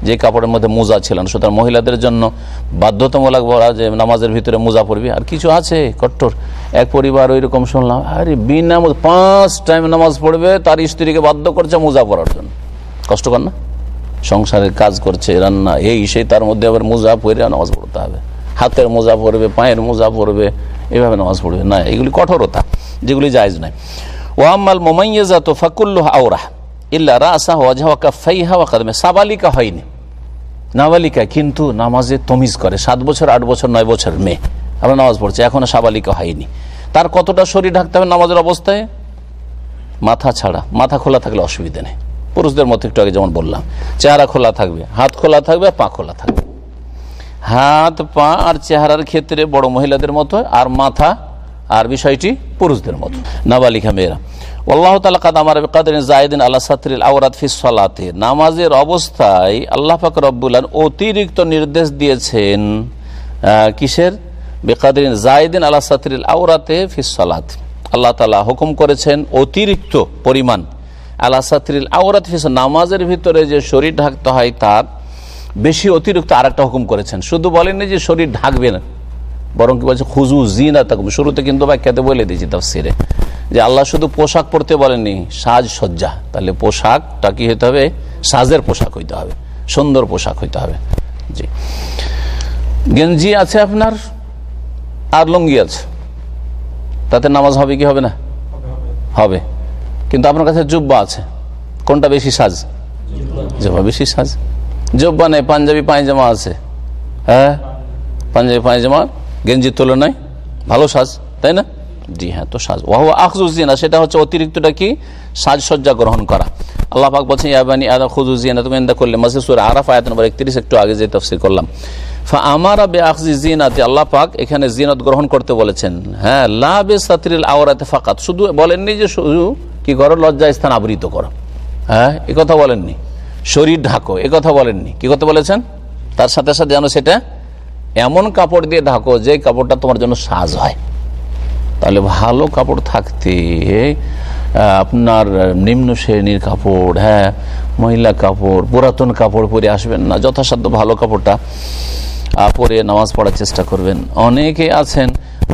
যে কাপড়ের মধ্যে মোজা ছিলেন। সুতরাং মহিলাদের জন্য বাধ্যতামূলক বলা যে নামাজের ভিতরে মোজা পড়বি আর কিছু আছে, কট্টর। এক পরিবার ওই রকম শুনলাম, আরে বিনা পাঁচ টাইম নামাজ পড়বে, তার স্ত্রীকে বাধ্য করছে মোজা পড়ার জন্য। কষ্টকর না। সংসারের কাজ করছে, রান্না, এই, সেই, তার মধ্যে আবার মোজা পরে নামাজ পড়তে হবে। হাতের মোজা পড়বে পায়ের মোজা পড়বে এভাবে নামাজ পড়বে। না, এগুলি কঠোরতা, যেগুলি জায়জ নাই ওয়াম্মাল মোমাইয়া তো ফাকুল্লু আওরা ইল্লা রাসা ওয়াজহা কাফাইহা ওয়া কাদমে। সাবালিকা হয়নি। নাবালিকা কিন্তু নামাজে তমিজ করে। সাত বছর, আট বছর, নয় বছর মেয়ে। আমরা নামাজ পড়ছি, এখনও সাবালিকা হয়নি। তার কতটা শরীর ঢাকতে হবে নামাজের অবস্থায়? মাথা ছাড়া। মাথা খোলা থাকলে অসুবিধা নেই। পুরুষদের মতো একটু আগে যেমন বললাম, চেহারা খোলা থাকবে, হাত খোলা থাকবে, পা খোলা থাকবে। হাত, পা আর চেহারার ক্ষেত্রে বড় মহিলাদের মতো আর মাথা আর বিষয়টি পুরুষদের মতো। নাবালিকা মেয়েরা, আল্লাহ তালা কাদামার কাদিন জায়দিন আল্লাহ সাতরিল আওরাত ফিসলাতে নামাজের অবস্থায় আল্লাহ পাক রব্বুল্লান অতিরিক্ত নির্দেশ দিয়েছেন কিসের? বেকাদিন জায়দিন আল্লাহ সাতরিল আওরাতে ফিসলাত আল্লাহ তালা হুকুম করেছেন অতিরিক্ত পরিমাণ আল্লাহ সাতরিল আওরাত ফিস নামাজের ভিতরে যে শরীর ঢাকতে হয় তার বেশি অতিরিক্ত আর একটা হুকুম করেছেন। শুধু বলেননি যে শরীর ঢাকবে না। বরং কি বলছে খুজু জিনা তাকুম শুরুতে কিন্তু ব্যাখ্যাতে বলে দিয়েছি তাফসিরে, যে আল্লাহ শুধু পোশাক পরতে বলেননি, সাজ সজ্জা। তাহলে পোশাকটা কি হইতে হবে? সাজের পোশাক হইতে হবে, সুন্দর পোশাক হইতে হবে। জি। গেঞ্জি আছে আপনার? আর লুঙ্গি আছে? তাতে নামাজ হবে কি হবে না? হবে। কিন্তু আপনার কাছে জুব্বা আছে। কোনটা বেশি সাজ? জুব্বা বেশি সাজ। জুব্বা নেই, পাঞ্জাবি পায়জামা আছে। হ্যাঁ? পাঞ্জাবি পায়জামা গেঞ্জির তুলনায় ভালো সাজ, তাই না? জি হ্যাঁ তো সাজ। ওয়াহ আখজুজিনা সেটা হচ্ছে অতিরিক্তটা কি? সাজসজ্জা গ্রহণ করা। আল্লাহ পাক বলছেন ইয়াবানি আদা খুজুজিনা তুমি এন্দা করলে মাসিসুর আরাফ, আয়াত নম্বর একত্রিশ, একটু আগে যে তফসির করলাম। ফা আমারা বে আখজি জিনাতে, আল্লাহ পাক এখানে জিনত গ্রহণ করতে বলেছেন। হ্যাঁ লা বে সাতরিল আওরাতে ফাকাত, শুধু বলেননি যে শুধু কি করো? লজ্জা স্থান আবৃত করো। হ্যাঁ এ কথা বলেননি। শরীর ঢাকো, এ কথা বলেননি। কি কথা বলেছেন? তার সাথে সাথে যেন সেটা এমন কাপড় দিয়ে ঢাকো যে কাপড়টা তোমার জন্য সাজ হয়। তাহলে ভালো কাপড় থাকতে, আপনার নিম্ন শ্রেণির কাপড় হ্যাঁ মহিলা কাপড়, পুরাতন কাপড় পরে আসবেন না, যথাসাধ্য ভালো কাপড়টা পরে নামাজ পড়ার চেষ্টা করবেন। অনেকে আছেন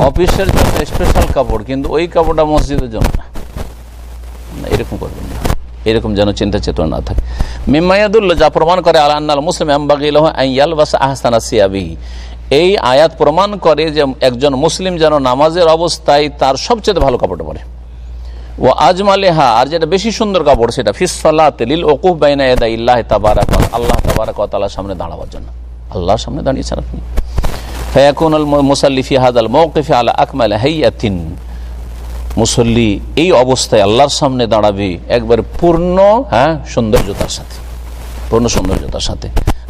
অফিসের জন্য স্পেশাল কাপড়, কিন্তু ওই কাপড়টা মসজিদের জন্য না, এরকম করবেন না। এরকম যেন চিন্তা চেতনা না থাকে। মিম্মায়াদুল্লাহ যা প্রমাণ করে আল্লাহ মুসলিম আহসানা সিয়াবিহি। এই আয়াত প্রমাণ করে যে একজন মুসলিম যেন নামাজের অবস্থায় তার সবচেয়ে ভালো কাপড় পরে। ও আজমালেহা, আর যেটা বেশি সুন্দর কাপড় সেটা ফিসালিল ওকুফ বাইনা এদা ইল্লাহ তাবারাক আল্লাহ তাবারাক তালার সামনে দাঁড়াবার জন্য। আল্লাহর সামনে দাঁড়িয়েছেন আপনি। ফয়াকুন আল মুসাল্লিফি হাদাল মৌকিফি আলা আকমাল হাইয়াতিন। মুসল্লি এই অবস্থায় আল্লাহর সামনে দাঁড়াবে একবার পূর্ণ হ্যাঁ সৌন্দর্যতার সাথে। পূর্ণ সৌন্দর্যতার সাথে।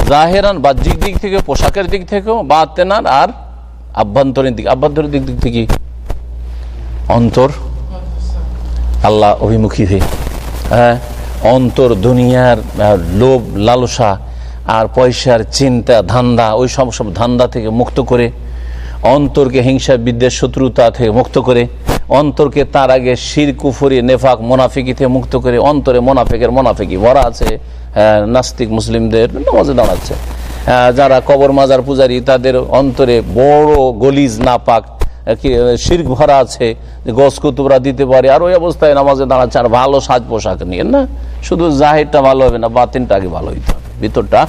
জাহেরান বাহ্যিক দিক থেকে, পোশাকের দিক থেকেও, বা তেনার আর আভ্যন্তরীণ দিক। আভ্যন্তরীণ দিক দিক থেকে অন্তর। আল্লাহ অভিমুখী হয়ে হ্যাঁ অন্তর, দুনিয়ার লোভ, লালসা, আর পয়সার চিন্তা, ধান্দা, ওই সব সব ধান্দা থেকে মুক্ত করে, অন্তরকে হিংসা, বিদ্বেষ, শত্রুতা থেকে মুক্ত করে অন্তরকে তার আগে শির কুফরি নেফাক মোনাফিকি থেকে মুক্ত করে অন্তরে মোনাফিকের মোনাফিকি ভরা আছে আহ, নাস্তিক মুসলিমদের নামাজে দাঁড়াচ্ছে। আহ, যারা কবর মাজার পূজারী তাদের অন্তরে বড় গলিজ নাপাক শির ভরা আছে গস কুতুবরা দিতে পারে আর ওই অবস্থায় নামাজে দাঁড়াচ্ছে আর ভালো সাজ পোশাক নিয়ে না? শুধু জাহিরটা ভালো হবে না বাতিনটা আগে ভালো হইতে হবে ভিতরটা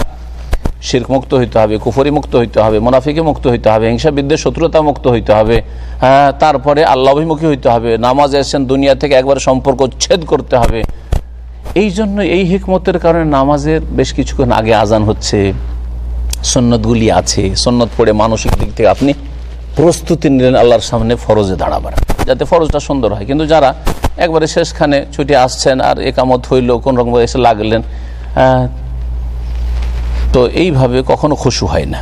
শির্ক মুক্ত হইতে হবে, কুফরি মুক্ত হইতে হবে, মোনাফিকে মুক্ত হইতে হবে হিংসা বিদ্বেষ শত্রুতা মুক্ত হইতে হবে হ্যাঁ তারপরে আল্লাহ অভিমুখী হইতে হবে, নামাজ এসেছেন দুনিয়া থেকে একবার সম্পর্ক ছেদ করতে হবে। এই জন্য এই হিকমতের কারণে নামাজের বেশ কিছুক্ষণ আগে আজান হচ্ছে সন্ন্যতগুলি আছে সন্ন্যত পড়ে মানসিক দিক থেকে আপনি প্রস্তুতি নিলেন আল্লাহর সামনে ফরজে দাঁড়াবার, যাতে ফরজটা সুন্দর হয়। কিন্তু যারা একবারে শেষখানে ছুটি আসছেন, আর একামত হইল, কোন রকম এসে লাগলেন তো এইভাবে কখনো খুশু হয় না।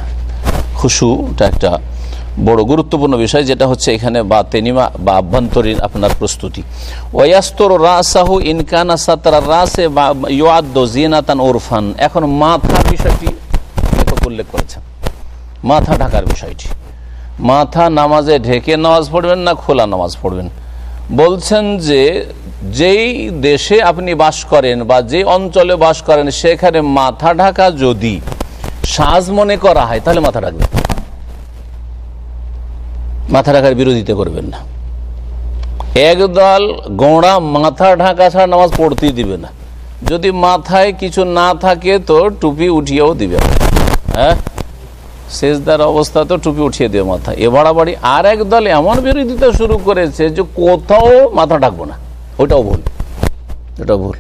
খুশুটা একটা বড় গুরুত্বপূর্ণ বিষয় যেটা হচ্ছে এখানে বা তেনিমা বা আভ্যন্তরীণ আপনার প্রস্তুতি। ওয়াস্তর রাসাহু ইনকানা সাতারা রাসে বা ইয়াদ্দ জিনাতান ওরফান। এখন মাথার বিষয়টি উল্লেখ করেছেন। মাথা ঢাকার বিষয়টি। মাথা নামাজে ঢেকে নামাজ পড়বেন না খোলা নামাজ পড়বেন? বলছেন যে যেই দেশে আপনি বাস করেন বা যে অঞ্চলে বাস করেন, সেখানে মাথা ঢাকা যদি সাজ মনে করা হয়, তাহলে মাথা ঢাকবেন। মাথা ঢাকার বিরোধিতা করবেন না। একদল গোড়া মাথা ঢাকা ছাড়া নামাজ পড়তেই দিবে না। যদি মাথায় কিছু না থাকে, তো টুপি উঠিয়েও দিবে। হ্যাঁ? শেষদার অবস্থা তো টুপি উঠিয়ে দেবে মাথা এ বাড়াবাড়ি আর এক দল এমন বিরোধিতা শুরু করেছে যে কোথাও মাথা ঢাকবো না। ওটাও ভুল। ওটাও ভুল।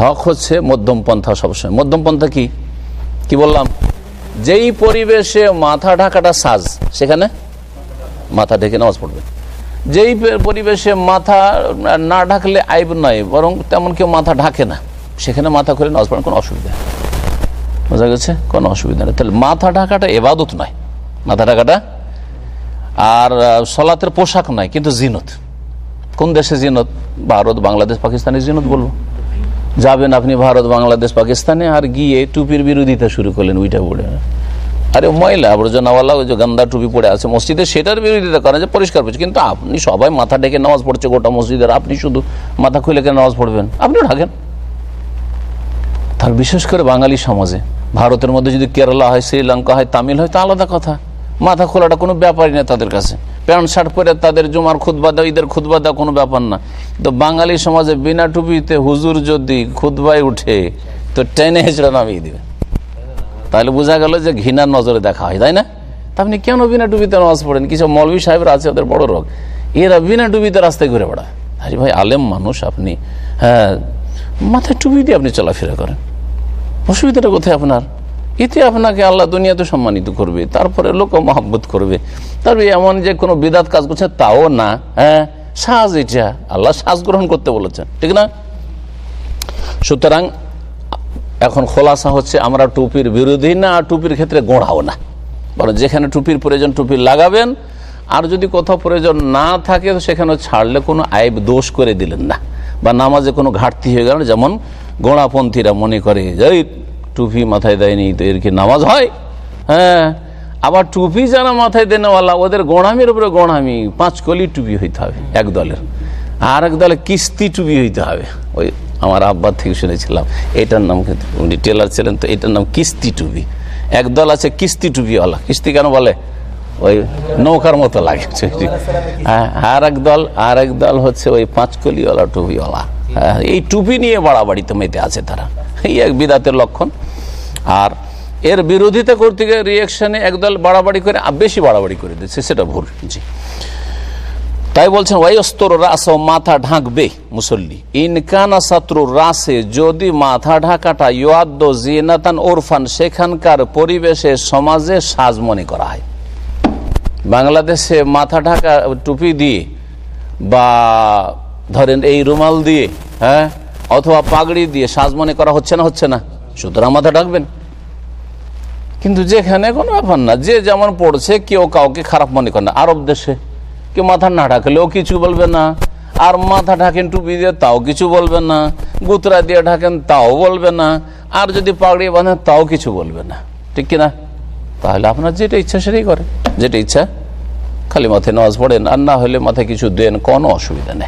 হক হচ্ছে মধ্যম পন্থা সবসময়। মধ্যম পন্থা কি? কি বললাম? যেই পরিবেশে মাথা ঢাকাটা সাজ, সেখানে মাথা ঢেকে নামাজ পড়বে। যেই পরিবেশে মাথা না ঢাকলে আইব নয়, বরং তেমন কেউ মাথা ঢাকে না, সেখানে মাথা খুলে নামাজ পড়ার কোনো অসুবিধা। বোঝা গেছে? কোনো অসুবিধা নেই। তাহলে মাথা ঢাকাটা এবাদত নয়। মাথা ঢাকাটা? আর সলাতের পোশাক নয়, কিন্তু জিনত। কোন দেশে জিনত? ভারত, বাংলাদেশ, পাকিস্তানে জিনত বলব। যাবেন আপনি ভারত, বাংলাদেশ, পাকিস্তানে, আর গিয়ে টুপির বিরোধিতা শুরু করলেন ওইটা পড়ে আরে ময়লা, আবর্জনাওয়ালা, ওই যে গান্দা টুপি পড়ে আছে মসজিদে, সেটার বিরোধিতা করেন যে পরিষ্কার পড়ছে কিন্তু আপনি সবাই মাথা ডেকে নামাজ পড়ছে গোটা মসজিদের, আপনি শুধু মাথা খুলে কেন নামাজ পড়বেন? আপনিও ঢাকেন। তার বিশেষ করে বাঙালি সমাজে। ভারতের মধ্যে যদি কেরালা হয়, শ্রীলঙ্কা হয়, তামিল হয়, তা আলাদা কথা। মাথা খোলাটা কোনো ব্যাপারই না তাদের কাছে। প্যান্ট, শার্ট পরে তাদের জুমার খুদবা দেওয়া ঈদের খুদবা দেওয়া কোনো ব্যাপার না। তো বাঙালি সমাজে বিনা টুপিতে হুজুর যদি খুদবায় উঠে, তো টেনে হেঁচড়া নামিয়ে দেবে। তাহলে বোঝা গেল যে ঘৃণার নজরে দেখা হয়, তাই না? আপনি কেন বিনা টুপিতে নামাজ পড়েন? কিছু মৌলভী সাহেবরা আছে, ওদের বড় রোগ। এরা বিনা টুপিতে রাস্তায় ঘুরে বেড়ায়। আরে ভাই, আলেম মানুষ আপনি। হ্যাঁ মাথায় টুপি দিয়ে আপনি চলাফেরা করেন। অসুবিধাটা কোথায় আপনার? এতে আপনাকে আল্লাহ দুনিয়াতে সম্মানিত করবে, তারপরে লোক মহাব্বত করবে। তারপরে এমন যে কোনো বিদাত কাজ করছে, তাও না হ্যাঁ? সাজ এটা, আল্লাহ সাজ গ্রহণ করতে বলেছেন, ঠিক না? সুতরাং এখন খোলাসা হচ্ছে, আমরা টুপির বিরোধী না, আর টুপির ক্ষেত্রে গোড়াও না। বরং যেখানে টুপির প্রয়োজন, টুপি লাগাবেন, আর যদি কোথাও প্রয়োজন না থাকে, তো সেখানে ছাড়লে কোনো আইব দোষ করে দিলেন না। বা নামাজে কোনো ঘাটতি হয়ে গেল যেমন গোড়াপন্থীরা মনে করে যে এই টুপি মাথায় দেয়নি, তো এর কি নামাজ হয়? হ্যাঁ আবার টুপি যারা মাথায় দেনেওয়ালা ওদের গোড়ামির উপরে গোড়ামি, পাঁচ কলি টুপি হইতে হবে এক দলের। আর এক দলে কিস্তি টুপি হইতে হবে। ওই আমার আব্বার থেকে শুনেছিলাম, এটার নাম উনি টেলার ছিলেন, তো এটার নাম কিস্তি টুপি। একদল আছে কিস্তি টুপিওয়ালা। কিস্তি কেন বলে? ওই নৌকার মতো লাগে হ্যাঁ, আর এক দল আর এক দল হচ্ছে ওই পাঁচকলিওয়ালা টুপিওয়ালা। হ্যাঁ, এই টুপি নিয়ে বাড়াবাড়িতে মেতে আছে তারা। এই এক বিদাতের লক্ষণ। আর এর বিরোধিতা করতে গিয়ে রিয়াকশনে একদল বাড়াবাড়ি করে বেশি বাড়াবাড়ি করে দিচ্ছে সেটা ভুল। জি। তাই বলছেন ওয়াইস্তর রাস মাথা ঢাকবে মুসল্লি। ইনকানা শত্রুর রাসে যদি মাথা ঢাকাটা ইয়াদ্দ জিনাতান ওরফান সেখানকার পরিবেশে সমাজে সাজ মনে করা হয়। বাংলাদেশে মাথা ঢাকা টুপি দিয়ে বা ধরেন এই রুমাল দিয়ে হ্যাঁ অথবা পাগড়ি দিয়ে সাজ মনে করা হচ্ছে না হচ্ছে না, সুতরাং মাথা ঢাকবেন। কিন্তু যেখানে কোনো ব্যাপার না, যে যেমন পড়ছে কেউ কাউকে খারাপ মনে করে না, আরব দেশে। কেউ মাথা না ঢাকলেও কিছু বলবে না, আর মাথা ঢাকেন টুপি দিয়ে তাও কিছু বলবে না, গুতরা দিয়ে ঢাকেন তাও বলবে না, আর যদি পাগড়ি বাঁধেন তাও কিছু বলবে না, ঠিক কিনা? তাহলে আপনার যেটা ইচ্ছা সেটাই করে। যেটা ইচ্ছা, খালি মাথায় নামাজ পড়েন, আর না হলে মাথায় কিছু দেন, কোনো অসুবিধা নেই।